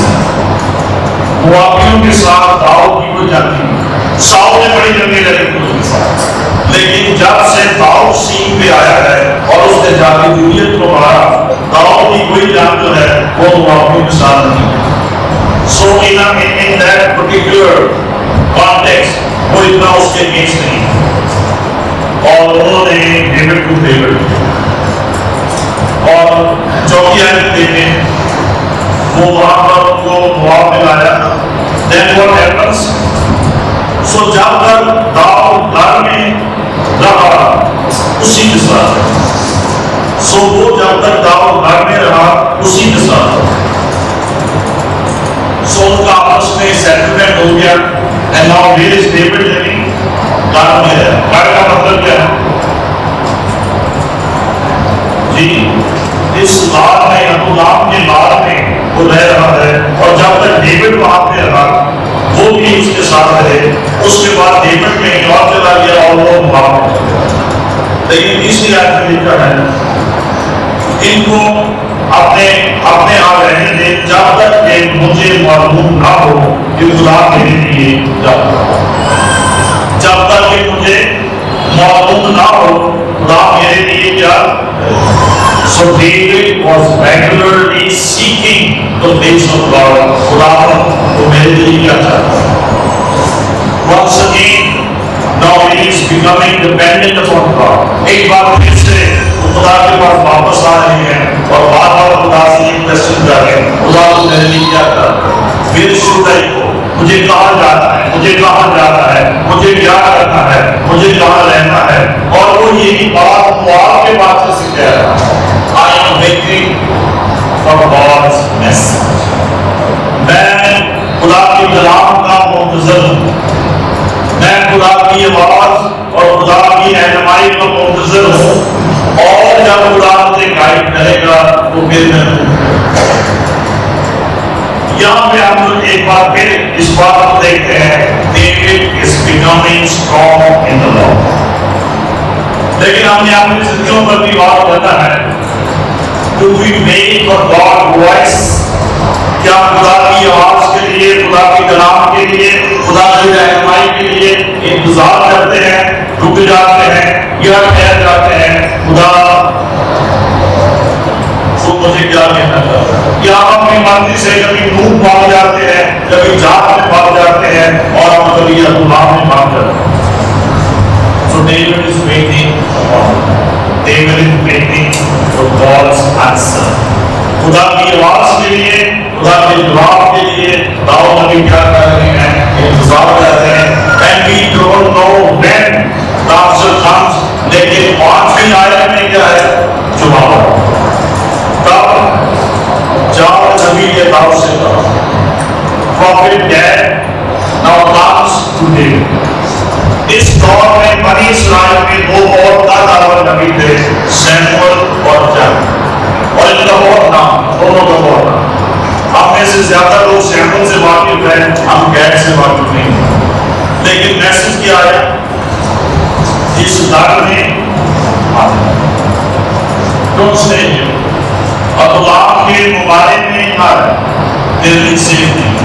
موافیوں کے ساتھ داؤ کی ہو جاتی ساؤ نے بڑی جنگیں لڑی لیکن جب سے داؤ سے ہے وہ تو آپ کی مثال نہیں so in that particular context وہ اتنا اس کے اگینسٹ نہیں اور انہوں نے ڈیمر ٹو فیور اور چوکی آئے دیکھیں وہ وہاں پر ان کو مواب ملایا دین وٹ ہیپنس سو جب تک داؤ گھر میں رہا اسی کے ساتھ سو وہ جب تک داؤ گھر میں رہا، اسی کے ساتھ۔ سو کا آپس میں سیٹلمنٹ ہو گیا۔ اینڈ ناؤ از ڈیوڈ یعنی گھر میں رہا گھر کا مطلب کیا ہے؟ جی اس بار میں، ابو نام کے بار میں وہ رہ رہا ہے۔ اور جب تک ڈیوڈ وہاں پہ رہا، وہ بھی اس کے ساتھ رہے۔ اس کے بعد ڈیوڈ میں ایک اور چلا گیا اور وہ وہاں پہ۔ اسی آیت میں لکھا ہے۔ ان کو اپنے اپنے ہاں رہنے دے جب تک کہ مجھے معلوم نہ ہو کہ خدا میرے لیے جب جب تک کہ مجھے معلوم نہ ہو خدا میرے لیے کیا سو David was regularly seeking the face of God. خدا تو میرے لیے کیا چاہتا ہے Once again, now he is becoming dependent upon God. Ek baar phir se, خدا کے پاس واپس آ رہے ہیں اور بار بار خدا سے یہ کوشچن کر رہے ہیں۔ خدا تو میں نے کیا کر میرے سودائی کو مجھے کہاں جانا ہے؟ مجھے کہاں جانا ہے؟ مجھے کیا کرنا ہے؟ مجھے کہاں رہنا ہے؟ اور وہ یہی بات آپ کے بعد سے سیکھ رہا ہے۔ I am waiting for God's message میں خدا کے کلام کا منتظر ہوں۔ میں خدا کی آواز اور خدا کی رہنمائی کا منتظر ہوں۔ اور جب قرآن سے گائڈ کرے گا تو پھر میں ہوگا یہاں پہ ہم لوگ ایک بار پھر اس بات کو دیکھتے ہیں۔ David is becoming strong in the Lord. لیکن ہم نے اپنی زندگیوں پر بھی بات کرنا ہے۔ Do we make for God voice کیا خدا کی آواز کے لیے، خدا کی کلام کے لیے، خدا کی رہنمائی کے لیے انتظار کرتے ہیں۔ رک جاتے ہیں یا ٹھہر جاتے ہیں۔ خدا۔ کیا اپنی مرضی سے کبھی نور جاتے ہیں کبھی جات میں جاتے ہیں اور ہم کبھی میں جاتے ہیں؟ خدا کی آواز کے لیے، خدا کے جواب کے لیے داؤد نبی کیا کر رہے ہیں؟ انتظار کر رہے ہیں۔ The answer لیکن پانچویں آیت میں کیا ہے جواب تب جاؤ نبی کے دعو سے کرو Prophet dead now comes to اس دور میں بنی اسرائیل میں دو اور دعوت نبی تھے سیمول اور جن اور ان کا بہت نام دونوں کا بہت نام ہم میں سے زیادہ لوگ سیمول سے واقف ہیں ہم گیٹ سے واقف نہیں ہیں لیکن میسج کیا ہے جس در میں ڈونٹ اسٹے اور اللہ کے مبارک میں گھر دل ول سیف نہیں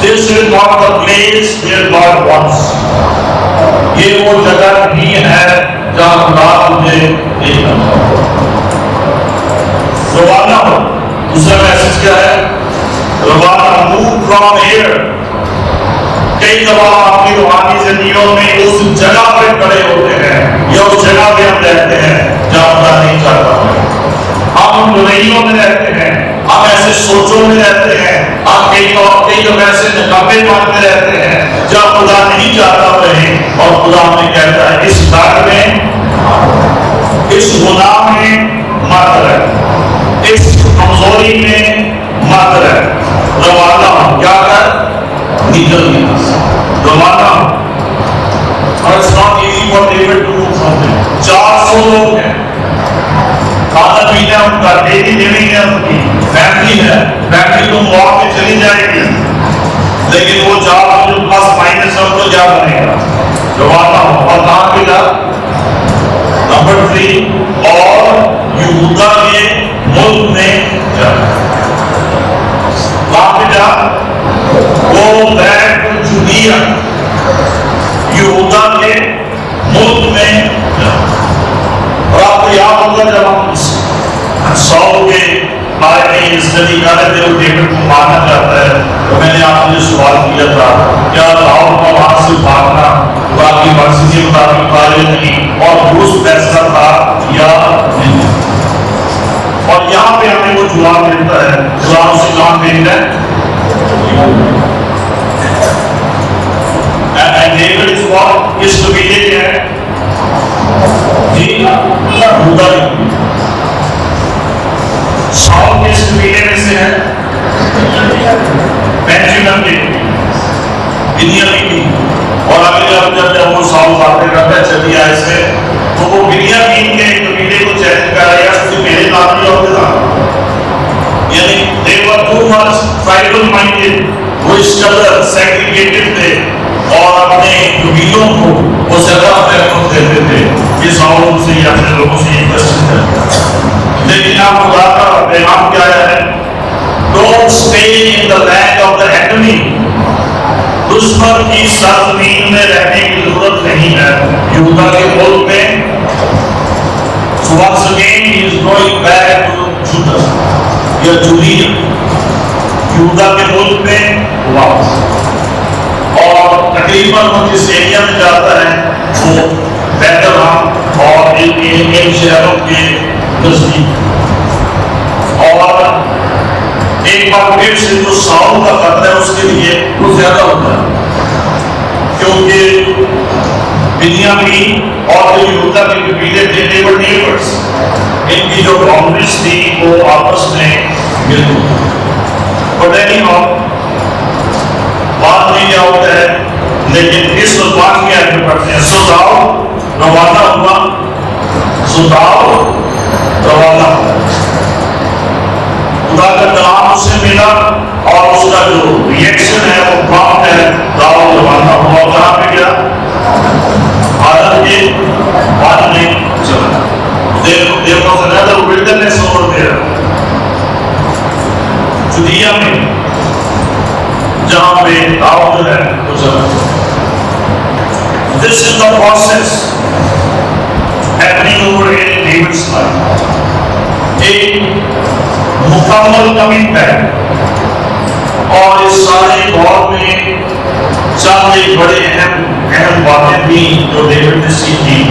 This is not the place where God wants. یہ وہ جگہ نہیں ہے جہاں خدا مجھے لے جاتا روانہ ہو دوسرا میسج کیا ہے روانہ move from here. کئی دفعہ آپ کی روحانی زندگیوں میں اس جگہ پہ کھڑے ہوتے ہیں یا اس جگہ پہ ہم رہتے ہیں جہاں خدا نہیں چاہتا ہم رویوں میں رہتے ہیں ہم ایسے سوچوں میں رہتے ہیں ہم کئی اور کئی لوگ ایسے نکامے پان رہتے ہیں جہاں خدا نہیں چاہتا رہے اور خدا ہمیں کہتا ہے، اس گھر میں، اس گناہ میں مت رہ۔ اس کمزوری میں مت رہ۔ روانہ کیا کر نکل گیا روانہ ہوں۔ اور it's not easy for David to do something چار سو لوگ ہیں۔ کھانا پینا ان کا ڈیلی لیونگ ہے، ان کی فیملی ہے۔ فیملی تو موت میں چلی جائے گی۔ لیکن وہ چار جو پاس مائنس سب کو کیا بنے گا روانہ ہوں۔ اور کہاں پہ جا؟ نمبر تھری اور یہودا کے ملک میں جا۔ کہاں پہ جا؟ Go back to Judea یہودا کے ملک میں اور آپ کو یاد ہوگا جب ہم سو کے بارے میں یہ اسٹڈی کر رہے تھے، وہ ڈیوڈ کو مارنا چاہتا ہے۔ تو میں نے آپ سے سوال کیا تھا، کیا لاہور کا وہاں سے بھاگنا خدا کی مرضی کے مطابق قابل نہیں اور درست فیصلہ تھا یا نہیں؟ اور یہاں پہ ہمیں وہ جواب ملتا ہے خدا اسے کام دیکھتا ہے۔ And is what? اس قبیلے کے ہے جی یہودا کی ساؤ کس قبیلے میں سے ہے بینجمن کے بنیامین کی اور اگلے جب جب جب وہ ساؤ باتیں کرتا چلی آئے سے تو وہ بنیامین کے قبیلے کو چیلنج کر رہا ہے اس میرے نام بھی ہوتے تھا یعنی they were too much tribal minded وہ اس قدر segregated تھے اور اپنے قبیلوں کو وہ زیادہ پریفرنس دیتے تھے یہ ساؤں سے یا اپنے لوگوں سے یہ کوشچن ہے لیکن آپ خدا کا پیغام کیا ہے؟ Don't stay in the land of the anatomy دشمن کی سرزمین میں رہنے کی ضرورت نہیں ہے۔ یہودا کے ملک میں So once again he is going back to Judah یا جودیا یہودا کے ملک میں واپس۔ اور تقریباً وہ جس ایریا میں جاتا ہے، وہ بیتلہم اور ان شہروں کے نزدیک۔ اور ایک بار پھر سے جو ساؤں کا خطرہ ہے، اس کے لیے وہ زیادہ ہوتا ہے۔ کیونکہ دنیا بنیامین اور جو یہودا کے قبیلے تھے، they were neighbors. ان کی جو باؤنڈریز تھی، وہ آپس میں ملتی بٹ اینی ہاؤ بات نہیں کیا ہوتا ہے؟ لیکن اس بات کی آگے پڑھتے ہیں. سو روانہ ہوا. سو روانہ ہوا. خدا کا کلام اس سے ملا اور اس کا جو ریئیکشن ہے، وہ پراپٹ ہے داؤ روانہ ہوا. کہاں پہ گیا؟ حالت کے بعد میں چلا دیکھو دیکھو سے زیادہ ویلڈرنس اوور دیا میں جہاں پہ داؤ ہے وہ چلا This is the process. Happening over in David's life. ایک مکمل کمٹمنٹ اور اس سارے دور میں چند ایک بڑے اہم اہم باتیں بھی جو ڈیوڈ نے سیکھی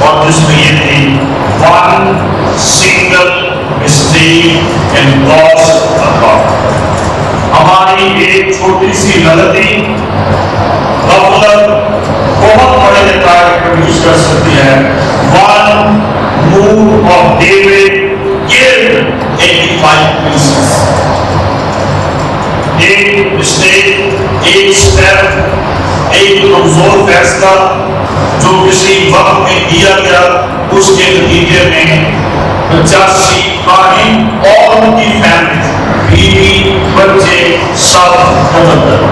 اور جس میں یہ تھی one single mistake in God's account ہماری ایک چھوٹی سی غلطی غفلت بہت بڑے نتائج پروڈیوس کر سکتی ہے۔ One move of David killed 85 pieces. ایک مسٹیک ایک سٹیپ ایک کمزور فیصلہ جو کسی وقت میں کیا گیا، اس کے نتیجے میں پچاسی کاہن اور ان کی فیملی بیوی، بچے، سب قتل کر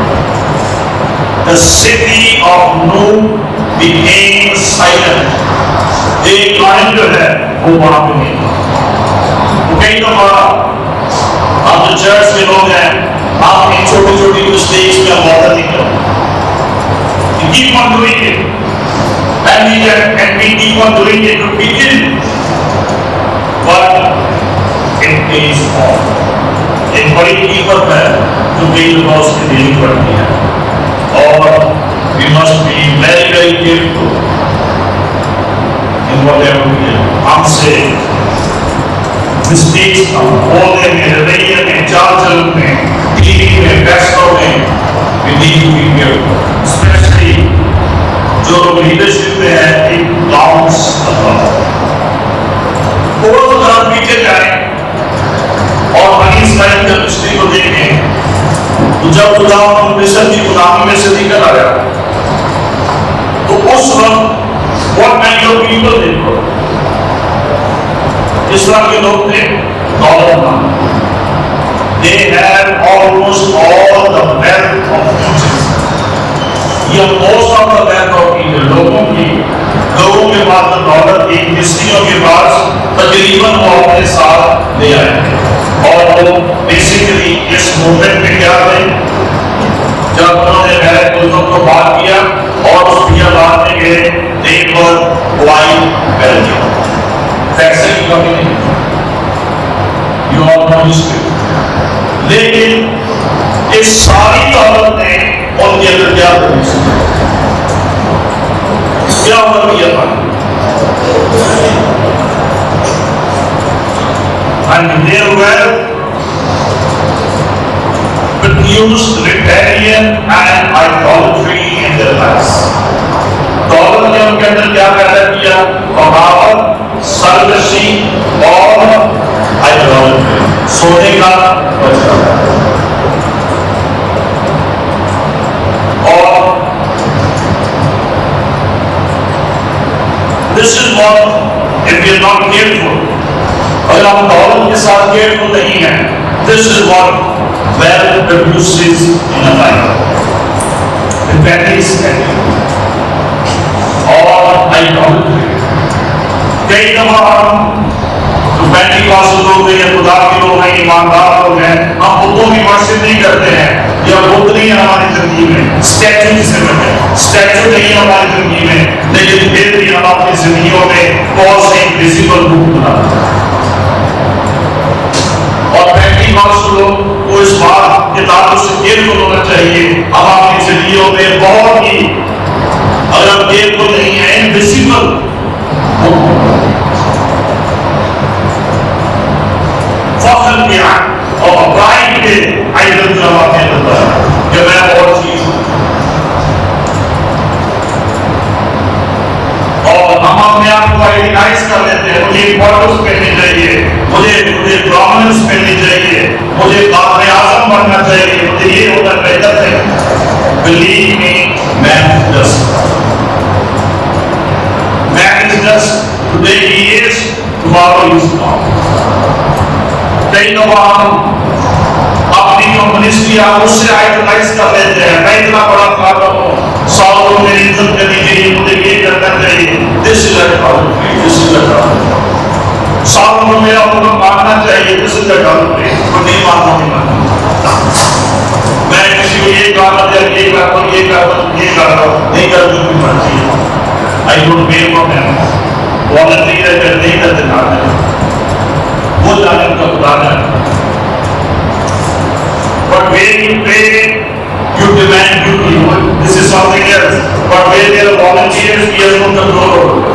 The city of Noor became silent. ایک کاہن جو ہے، وہ وہاں پہ نہیں کئی دفعہ ہم جو چرچ کے لوگ ہیں آپ کی چھوٹی چھوٹی مسٹیکس میں موتا نہیں کرو کیپ آن ڈوئنگ اٹ پہلی جائے and be keep on doing it to begin but in peace of ایک بڑی کیپر ہے جو بیل باس کی دیلی پڑتی ہے اور we must be very very careful in whatever we do ہم سے مسٹیکس کا بولنے میں رویے میں چال چلن میں ٹی وی میں فیصلوں میں we need to be careful. Especially جو لوگ لیڈرشپ میں ہیں ایک باؤنس بہت طرح پیچھے جائیں اور بنی اسرائیل کے مسٹری کو دیکھیں تو جب خدا ان مصر کی غلامی میں سے نکل آیا تو اس وقت what kind of people they were اس طرح کے لوگ تھے، دولت مند they had almost all the wealth of Egypt یہ most of the wealth of Egypt لوگوں کی، لوگوں کے پاس تو دولت تھی مصریوں کے پاس تقریباً وہ اپنے ساتھ لے آئے. اور وہ بیسیکلی اس موومنٹ میں کیا تھے؟ جب انہوں نے غیر ملکوں کو بات کیا اور اس بھی بات میں گئے دے پر وائی بیلجیم پیسے کی کمی نہیں۔ یو آر نو لیکن اس ساری دولت نے ان کے اندر کیا پروڈیوس کیا؟ ہوا کیا تھا؟ And their wealth produced rebellion and idolatry in their lives. دولت نے ان کے اندر کیا پیدا کیا؟ بغاوت. سرکشی اور idolatry سونے کا بچہ اور this is what if we are not careful اگر ہم دولت کے ساتھ careful نہیں ہیں this is what wealth produces in a life rebellious اور idolatry کئی دفعہ ہم جو پاس لوگ ہیں یا خدا کے لوگ ہیں، ایماندار لوگ ہیں، ہم بتوں کی ورشپ نہیں کرتے ہیں، یا بت نہیں ہماری زندگی میں۔ اسٹیچو جسے کہتے ہیں اسٹیچو نہیں ہماری زندگی میں، لیکن پھر بھی ہم اپنی زندگیوں میں بہت سے انویزیبل بک بناتے ہیں۔ اور پینٹی پاس لوگ کو اس بات کے تعلق سے کیئرفل ہونا چاہیے۔ ہم اپنی زندگیوں میں بہت ہی، اگر ہم کیئرفل نہیں ہیں انویزیبل فخر کیا اور پرائڈ کے آئیڈل جو ہم اپنے اندر کہ میں اور چیز ہوں۔ اور ہم اپنے آپ کو آئیڈیلائز کر لیتے ہیں۔ مجھے امپورٹنس پہننی چاہیے۔ مجھے مجھے پرومننس پہننی چاہیے۔ مجھے قابل اعظم بننا چاہیے۔ مجھے یہ ہونا بہتر ہے۔ Believe me man just man is just today he is tomorrow is not کئی دفعہ ہم اپنی جو منسٹری ہے اس سے آئیڈلائز کر لیتے ہیں۔ میں اتنا بڑا کارڈر ہوں۔ سو لوگ میری عزت کرنی چاہیے، مجھے یہ کرنا چاہیے۔ This is a this is اے سو لوگ میرا حکم ماننا چاہیے۔ دس از اے وہ نہیں ماننا نہیں ماننا میں کسی کو یہ کہا تھا یہ کرتا ہوں یہ کرتا ہوں یہ کرتا ہوں نہیں کر جو بھی مرضی ہے I don't pay for them voluntary ہے کہ نہیں کرتے نہ کرتے وہ جانے کا خدا ہے۔ But when you pray, you demand, you, this is something else. But when there are volunteers, he has no control over it.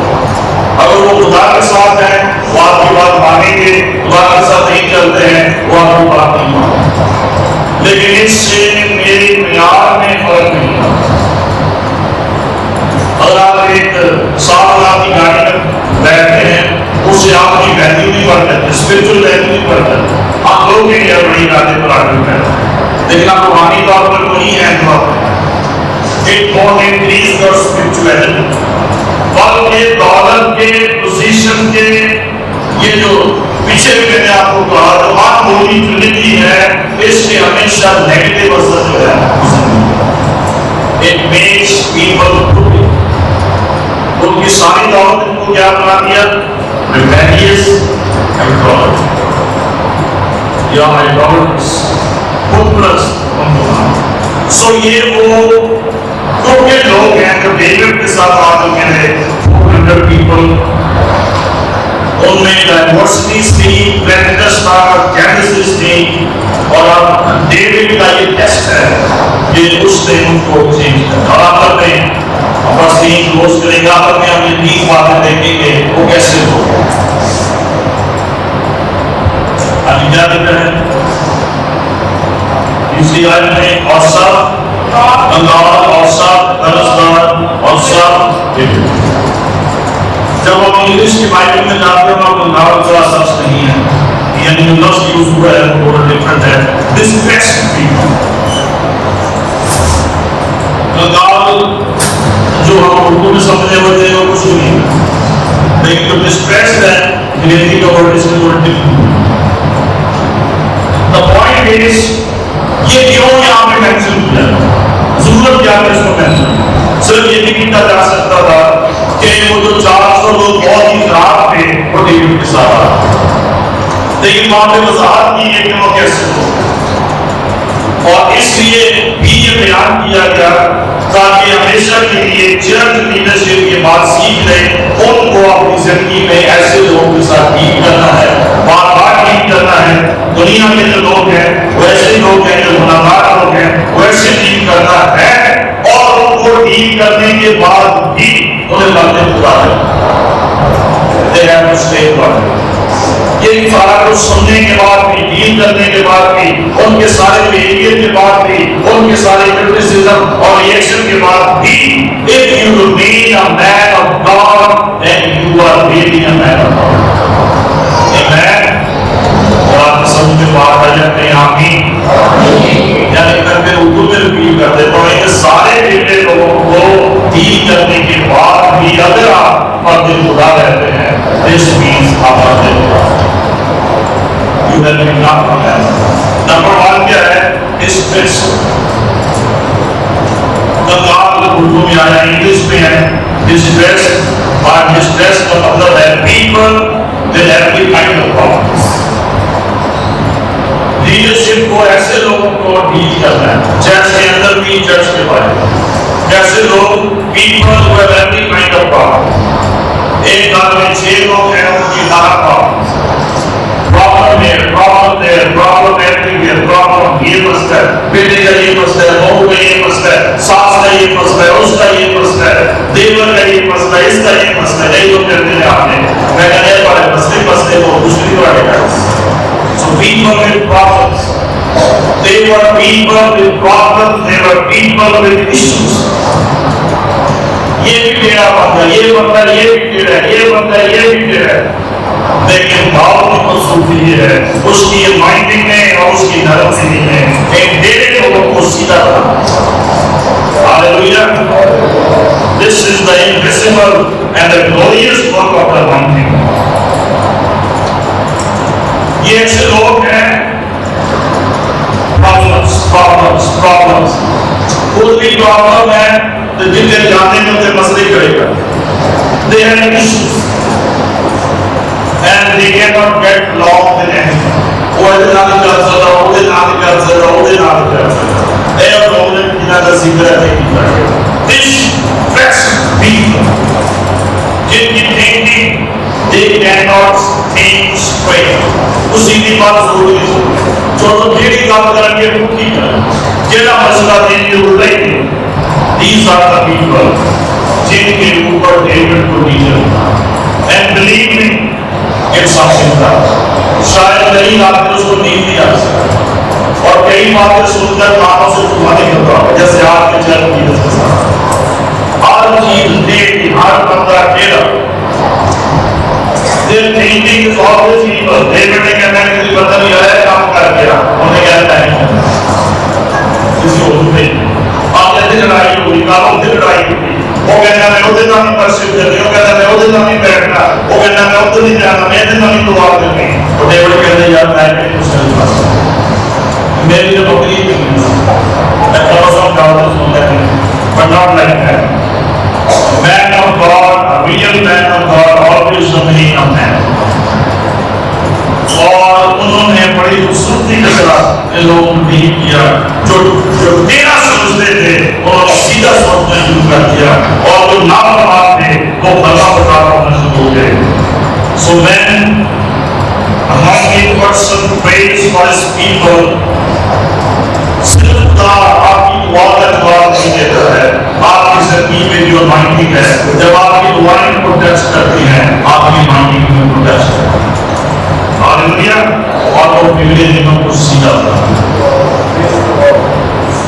اگر وہ خدا کے ساتھ ہیں وہ آپ کی بات مانیں گے خدا کے ساتھ نہیں چلتے ہیں وہ آپ کی بات نہیں مانیں۔ لیکن اس سے میری معیار میں فرق نہیں اسپرچل لینگویج پر ہے ہم لوگ ہیں یا بڑی ارادے پر آگے ہیں۔ لیکن آپ روحانی طور پر وہی ہیں دعا ایک بہت انکریز اور اسپرچولیٹی بلکہ دولت کے پوزیشن کے، یہ جو پیچھے بھی میں نے آپ کو کہا، جو ہاتھ مولی زندگی ہے، اس کے ہمیشہ نیگیٹو اثر جو ہے it makes people ان کی ساری دولت کو کیا بنا دیا rebellious idolatry یا idolaters خود پرست بنا سو یہ وہ کیونکہ لوگ ہیں جو ڈیوڈ کے ساتھ آ چکے تھے 400 people ان میں ڈائیورسٹیز تھی پلینٹس تھا جینسس تھی اور اب ڈیوڈ کا یہ ٹیسٹ ہے یہ اس نے ان کو چینج کرنا اور آپ کرتے ہیں بس تین کلوز کریں گے آپ میں ہم یہ باتیں دیکھیں گے وہ کیسے ہو؟ ابھی کیا دیکھ رہے ہیں اسی آیت میں اور سب بنگال اور سب درستان اور سب جب ہم انگلش کی بائبل میں جاتے ہیں ہم بنگال ذرا سچ نہیں ہے۔ یعنی لفظ یوز ہوا ہے، وہ ڈفرنٹ ہے۔ دس بیسٹ پیپل انگریزی کا ورڈ اس میں تھوڑا ڈفرنٹ The point is یہ کیوں یہاں پہ مینشن کیا، ضرورت کیا ہے اس کو مینشن صرف یہ بھی کیتا جا سکتا تھا کہ وہ جو چار سو لوگ بہت ہی خراب تھے، وہ ڈیوڈ کے ساتھ آ لیکن وہاں پہ وضاحت کی ہے کہ وہ کیسے ہو؟ اور اس لیے بھی یہ بیان کیا گیا تاکہ ہمیشہ کے لیے چرچ لیڈرشپ کے بعد سیکھ لیں ان کو اپنی زندگی میں ایسے لوگوں کے ساتھ ڈیل کرنا ہے، بار بار ڈیل کرنا ہے۔ دنیا میں جو لوگ ہیں، وہ ایسے لوگ ہیں جو گناہگار لوگ ہیں، وہ ایسے ڈیل کرنا ہے۔ اور ان کو ڈیل کرنے کے بعد بھی انہیں مرنے پورا ہے They have to stay for یہ سارا کچھ سننے کے بعد بھی ڈیل کرنے کے بعد بھی، ان کے سارے بیہیویئر کے بعد بھی، ان کے سارے کرٹیسزم اور ریئیکشن کے بعد بھی۔ If you remain a man of God then you are really a man of God. Amen. اور آپ سمجھ میں بات آ جاتے ہیں آمین یعنی میں اردو میں رپیل کرتے پڑھیں کہ سارے بیٹے لوگوں کو ڈیل کرنے کے بعد بھی اگر آپ پردے خدا رہتے ہیں، this means آپ پردے خدا You have been not from number one کیا ہے؟ اسپیس بنگال اردو میں آیا انگلش میں ہے ڈسٹریس اور ڈسٹریس کا مطلب ہے people with every kind of problems leadership کو ایسے لوگوں کو ڈیل کرنا ہے چرچ کے اندر بھی چرچ کے باہر جیسے لوگ people with every kind of problems ایک گھر میں چھ لوگ ہیں ان کی ہر problems problem here, problem there, problem everywhere, problem یہ مسئلہ ہے بیٹے کا یہ مسئلہ ہے بہو کا یہ مسئلہ ہے ساس کا یہ مسئلہ ہے اس کا یہ مسئلہ ہے دیور کا یہ مسئلہ ہے اس کا یہ مسئلہ ہے نہیں تو کرتے ہیں آپ نے میں کہنے والے مسئلے مسئلے وہ دوسری والے کا So people with problems They were people with problems, they were people with issues یہ بھی میرا بندہ یہ بندہ یہ بھی میرا یہ بندہ یہ بھی میرا لیکن باپ کی خصوصی یہ ہے اس کی مائنڈنگ میں اور اس کی نرم ذہنی میں ایک میرے لوگوں کو سیدھا تھا Hallelujah. This is the invisible and the glorious work of the anointing. یہ ایسے لوگ ہیں problems, problems, problems. کوئی بھی پرابلم ہے تو جن کے جانے میں انہیں مسئلے کرے گا They have issues. and they cannot get along with anything. وہ اتنا نہیں کر سکتا وہ اتنا نہیں کر سکتا وہ اتنا نہیں کر سکتا اے اور لوگوں نے بنا کا ذکر ہے نہیں کر This best people جن کی thinking they cannot think straight وہ سیدھی بات ضروری نہیں جو جیڑی کام کریں گے وہ ٹھیک ہے جیڑا مسئلہ دیں گے وہ نہیں دیں These are the جن کے اوپر ڈیوڈ کو نیچر and believe me ایک سامنے تھا۔ شاید کئی راتیں اس کو نیند نہیں اور کئی باتیں سن کر کانوں سے دھواں نہیں جیسے آپ کے چل کی میری جو نوکری میں پڑھنا لگتا ہے man of God, a real man of God, always a man of man. اور انہوں نے بڑی خوبصورتی کے ساتھ لوگوں کو کیا۔ جو جو تیرا سمجھتے تھے انہوں نے سیدھا سمجھنا شروع کر دیا۔ اور جو نامات تھے وہ بلا بتا پڑنا شروع ہو گئے۔ سو وین ہم ایک پرسن پیس فار اس پیپل صرف کا دعا کا جواب نہیں دیتا ہے۔ آپ کی زندگی میں جو مائنڈنگ ہے، جب آپ کی دعائیں کرتی ہیں، آپ کی مائنڈنگ میں اور وہ کو سیدھا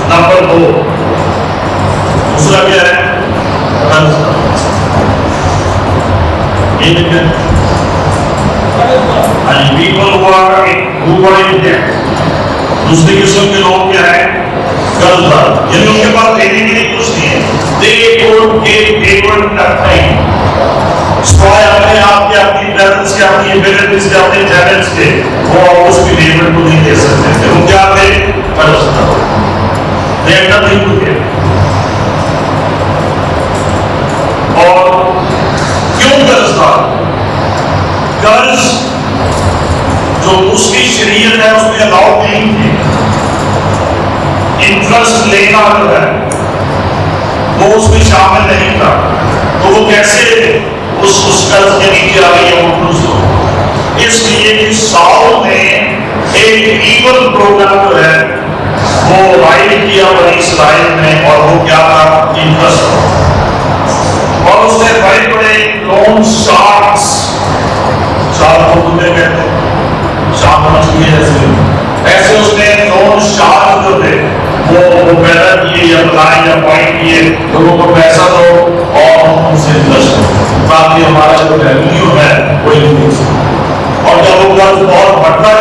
نمبر دو۔ دوسرا کیا ہے؟ دوسری قسم کے لوگ کیا ہے گل یعنی ان کے پاس لینے کے لیے کچھ نہیں ہے۔ They don't give they don't سوائے اپنے آپ کے اپنی پیرنٹس کے، اپنی پیرنٹس کے، اپنے چیلنج کے، وہ اس کی لیبر کو نہیں دے سکتے۔ تھے ان کیا تھے؟ فرض نہ ہو دے نتھنگ ٹو گیو اور کیوں قرض تھا؟ قرض جو اس کی شریعت ہے، اس میں الاؤ نہیں ہے انٹرسٹ لینا جو ہے وہ اس میں شامل نہیں تھا تو وہ کیسے اس اس قرض کے نیچے آ گئی ہے وہ ہو اس لیے کہ ساؤ نے ایک ایون پروگرام جو ہے وہ رائڈ کیا بنی اسرائیل میں اور وہ کیا تھا انٹرسٹ اور اس نے بڑے بڑے لون شارکس شارک کو تمہیں کہتے ہیں شارک مچھلی جیسے ایسے اس نے نون شاہد جو تھے وہ پیدا کیے یا بلائیں یا پوائنٹ کیے، لوگوں کو پیسہ دو اور ان سے انٹرسٹ دو تاکہ ہمارا جو ریونیو ہے، وہ انکریز ہو اور جب وہ قرض بہت بڑھتا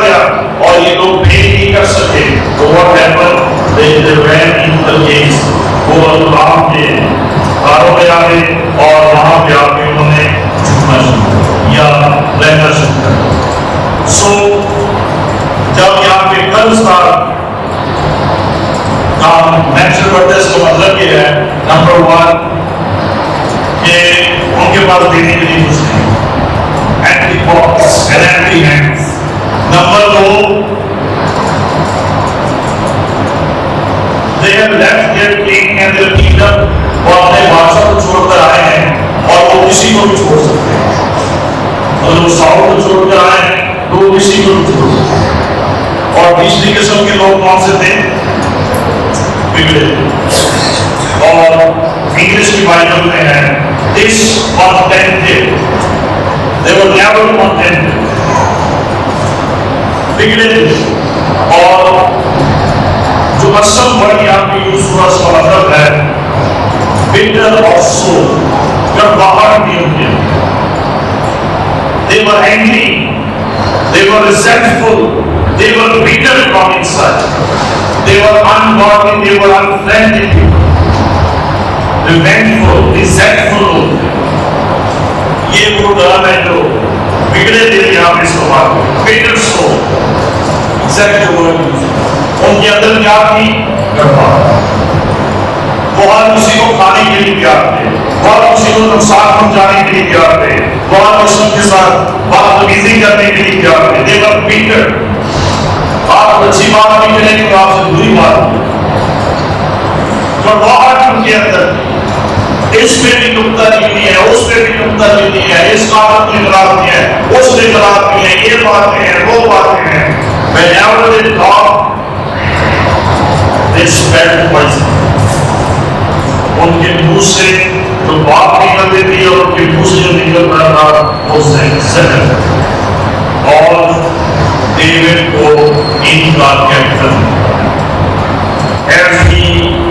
یہ وہ کام ہے جو بگڑے دن یہاں پہ استعمال ہو بگڑس ہو ان کے اندر کیا تھی کرپا بہت اسی کو کھانے کے لیے پیار تھے بہت اسی کو نقصان پہنچانے کے لیے پیار تھے بہت اسی کے ساتھ بات تمیزی کرنے کے لیے پیار تھے دیکھا پیٹر آپ اچھی بات بھی کریں تو آپ سے بری بات وضاحت ان کے اندر۔ اس میں بھی نقطہ دینی ہے، اس میں بھی نقطہ دینی ہے، اس بات میں اقرار کیا ہے، اس میں اقرار کیا ہے، یہ باتیں ہیں، وہ باتیں ہیں۔ میں never will talk this bad person ان کے منہ سے جو بات نکلتی تھی اور ان کے منہ سے جو نکل رہا تھا، وہ زہر اور دیوے کو ان کا کیپٹن۔ ایسی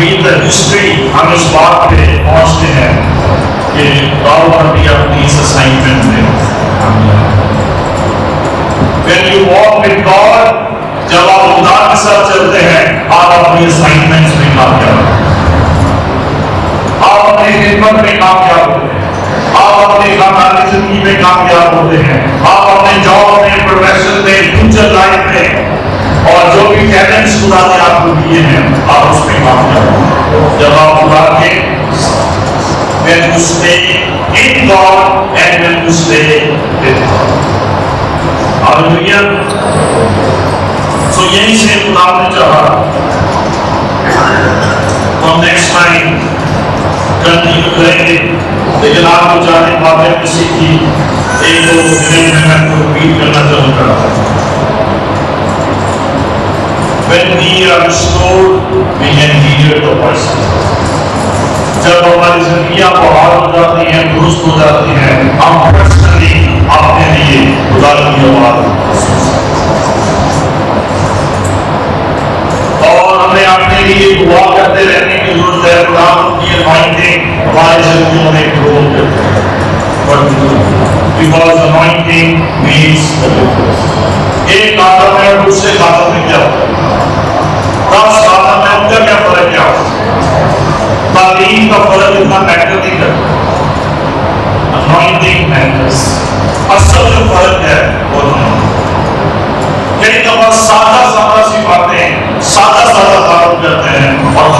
ریڈ دا ہسٹری ہم اس بات پہ پہنچتے ہیں کہ داؤد بھی اپنی اس اسائنمنٹ میں When you walk with God, جب آپ خدا کے ساتھ چلتے ہیں آپ اپنی اسائنمنٹ میں کامیاب آپ اپنی خدمت میں کامیاب ہوتے ہیں۔ آپ اپنے خاندانی زندگی میں کامیاب ہوتے ہیں۔ آپ اپنے جاب میں پروفیشن میں فیوچر لائف میں اور جو بھی ٹیلنٹس خدا نے آپ کو دیے ہیں، آپ اس میں کامیاب ہوں جب آپ خدا کے when you stay in God and when you stay with God. Hallelujah. So یہیں سے خدا نے چاہا ہم نیکسٹ ٹائم کنٹینیو کریں گے لیکن آپ کو جانے باتیں میں سیکھی ایک دو منٹ میں میں کو ریپیٹ کرنا چاہوں گا When we are restored, we can hear the voices. جب ہماری زندگیاں بحال ہو جاتی ہیں درست ہو جاتی ہیں ہم پرسنلی اپنے لیے خدا کی آواز اور ہمیں اپنے لیے دعا کرتے رہنے کی ضرورت ہے. خدا کی انوائنٹنگ ہماری زندگیوں میں گرو کرتے ہیں Because anointing means the difference. ایک خاتم ہے اور دوسرے خاتم میں کیا ہوتا ہے دس خاتم ہے ان کا کیا فرق کیا ہوتا ہے تعلیم کا فرق اتنا میٹر نہیں کرتا انوائنٹنگ میٹرس اصل جو فرق ہے وہ کئی دفعہ سادہ سادہ سی باتیں سادہ سادہ تعلق کرتے ہیں اور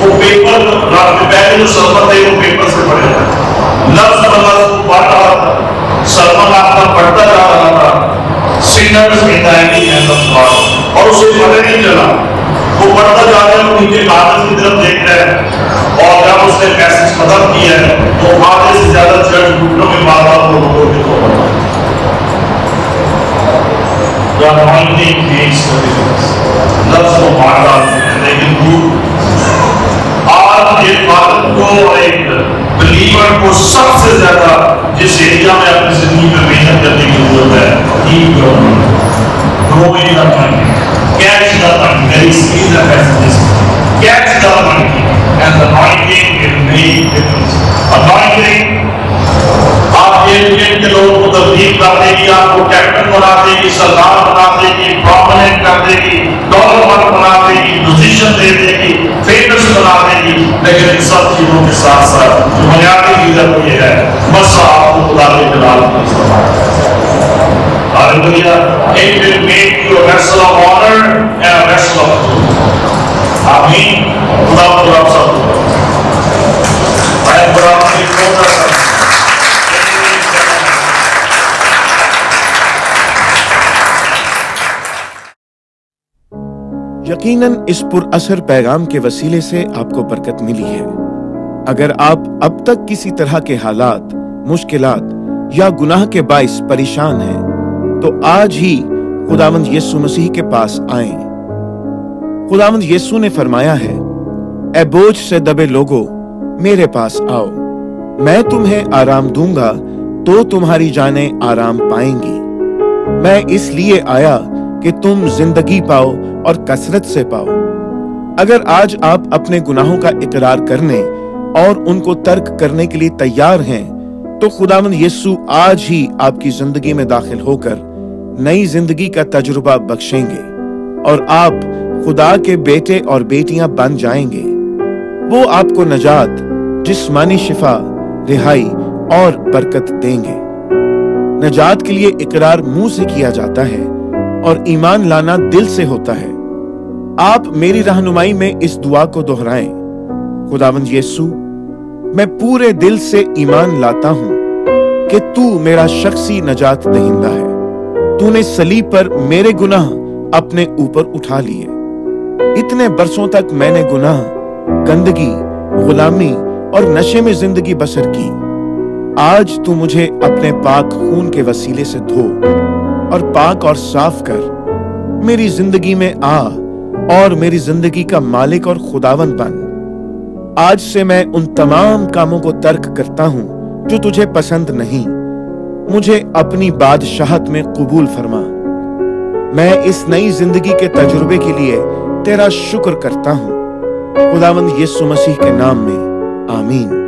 وہ پیپر رات پہلے جو سرمت تھے وہ پیپر سے پڑے تھے لفظ ب لفظ پڑھ رہا تھا سرمت آپ کا پڑھتا جا رہا تھا singers in the end of God اور اسے پتہ نہیں چلا وہ پڑھتا جا رہا ہے وہ نیچے کاغذ کی طرف دیکھ رہا ہے اور جب اس نے میسج ختم کیا ہے تو آدھے سے زیادہ چرچ گھٹنوں میں بار بار وہ لوگوں کے تو The anointing makes the difference. لفظ کو مار ڈالتے ہیں لیکن دور بلیور کو سب سے زیادہ جس ایریا میں اپنی زندگی میں محنت کرنے کی ضرورت ہے keep growing growing the money catch the money very skill the passengers catch the money and the mind game will make difference a mind game کے کے لوگوں کو تبدیل کر دے گی آپ کو کیپٹن بنا دے گی سردار بنا دے گی پرومننٹ کر دے گی ڈالر ون بنا دے گی پوزیشن دے دے گی فیمس بنا دے گی لیکن ان سب چیزوں کے ساتھ ساتھ بنیادی چیز یہ ہے مسا آپ کو خدا کے جلال کی Hallelujah. It will make you a vessel of honor and a vessel of truth. آمین خدا خدا آپ سب کو یقیناً اس پر اثر پیغام کے وسیلے سے آپ کو برکت ملی ہے۔ اگر آپ اب تک کسی طرح کے حالات، مشکلات یا گناہ کے باعث پریشان ہیں، تو آج ہی خداوند یسو مسیح کے پاس آئیں۔ خداوند یسو نے فرمایا ہے، اے بوجھ سے دبے لوگو میرے پاس آؤ۔ میں تمہیں آرام دوں گا، تو تمہاری جانیں آرام پائیں گی۔ میں اس لیے آیا کہ تم زندگی پاؤ اور کثرت سے پاؤ۔ اگر آج آپ اپنے گناہوں کا اقرار کرنے اور ان کو ترک کرنے کے لیے تیار ہیں، تو خداوند یسو آج ہی آپ کی زندگی میں داخل ہو کر نئی زندگی کا تجربہ بخشیں گے اور آپ خدا کے بیٹے اور بیٹیاں بن جائیں گے۔ وہ آپ کو نجات، جسمانی شفا، رہائی اور برکت دیں گے۔ نجات کے لیے اقرار منہ سے کیا جاتا ہے اور ایمان لانا دل سے ہوتا ہے۔ آپ میری رہنمائی میں اس دعا کو دہرائیں۔ خداوند یسو میں پورے دل سے ایمان لاتا ہوں کہ تو میرا شخصی نجات دہندہ ہے۔ تو نے سلیب پر میرے گناہ اپنے اوپر اٹھا لیے۔ اتنے برسوں تک میں نے گناہ، گندگی، غلامی اور نشے میں زندگی بسر کی۔ آج تو مجھے اپنے پاک خون کے وسیلے سے دھو اور پاک اور صاف کر۔ میری زندگی میں آ اور میری زندگی کا مالک اور خداون بن۔ آج سے میں ان تمام کاموں کو ترک کرتا ہوں جو تجھے پسند نہیں۔ مجھے اپنی بادشاہت میں قبول فرما۔ میں اس نئی زندگی کے تجربے کے لیے تیرا شکر کرتا ہوں۔ خداوند یسو مسیح کے نام میں، آمین۔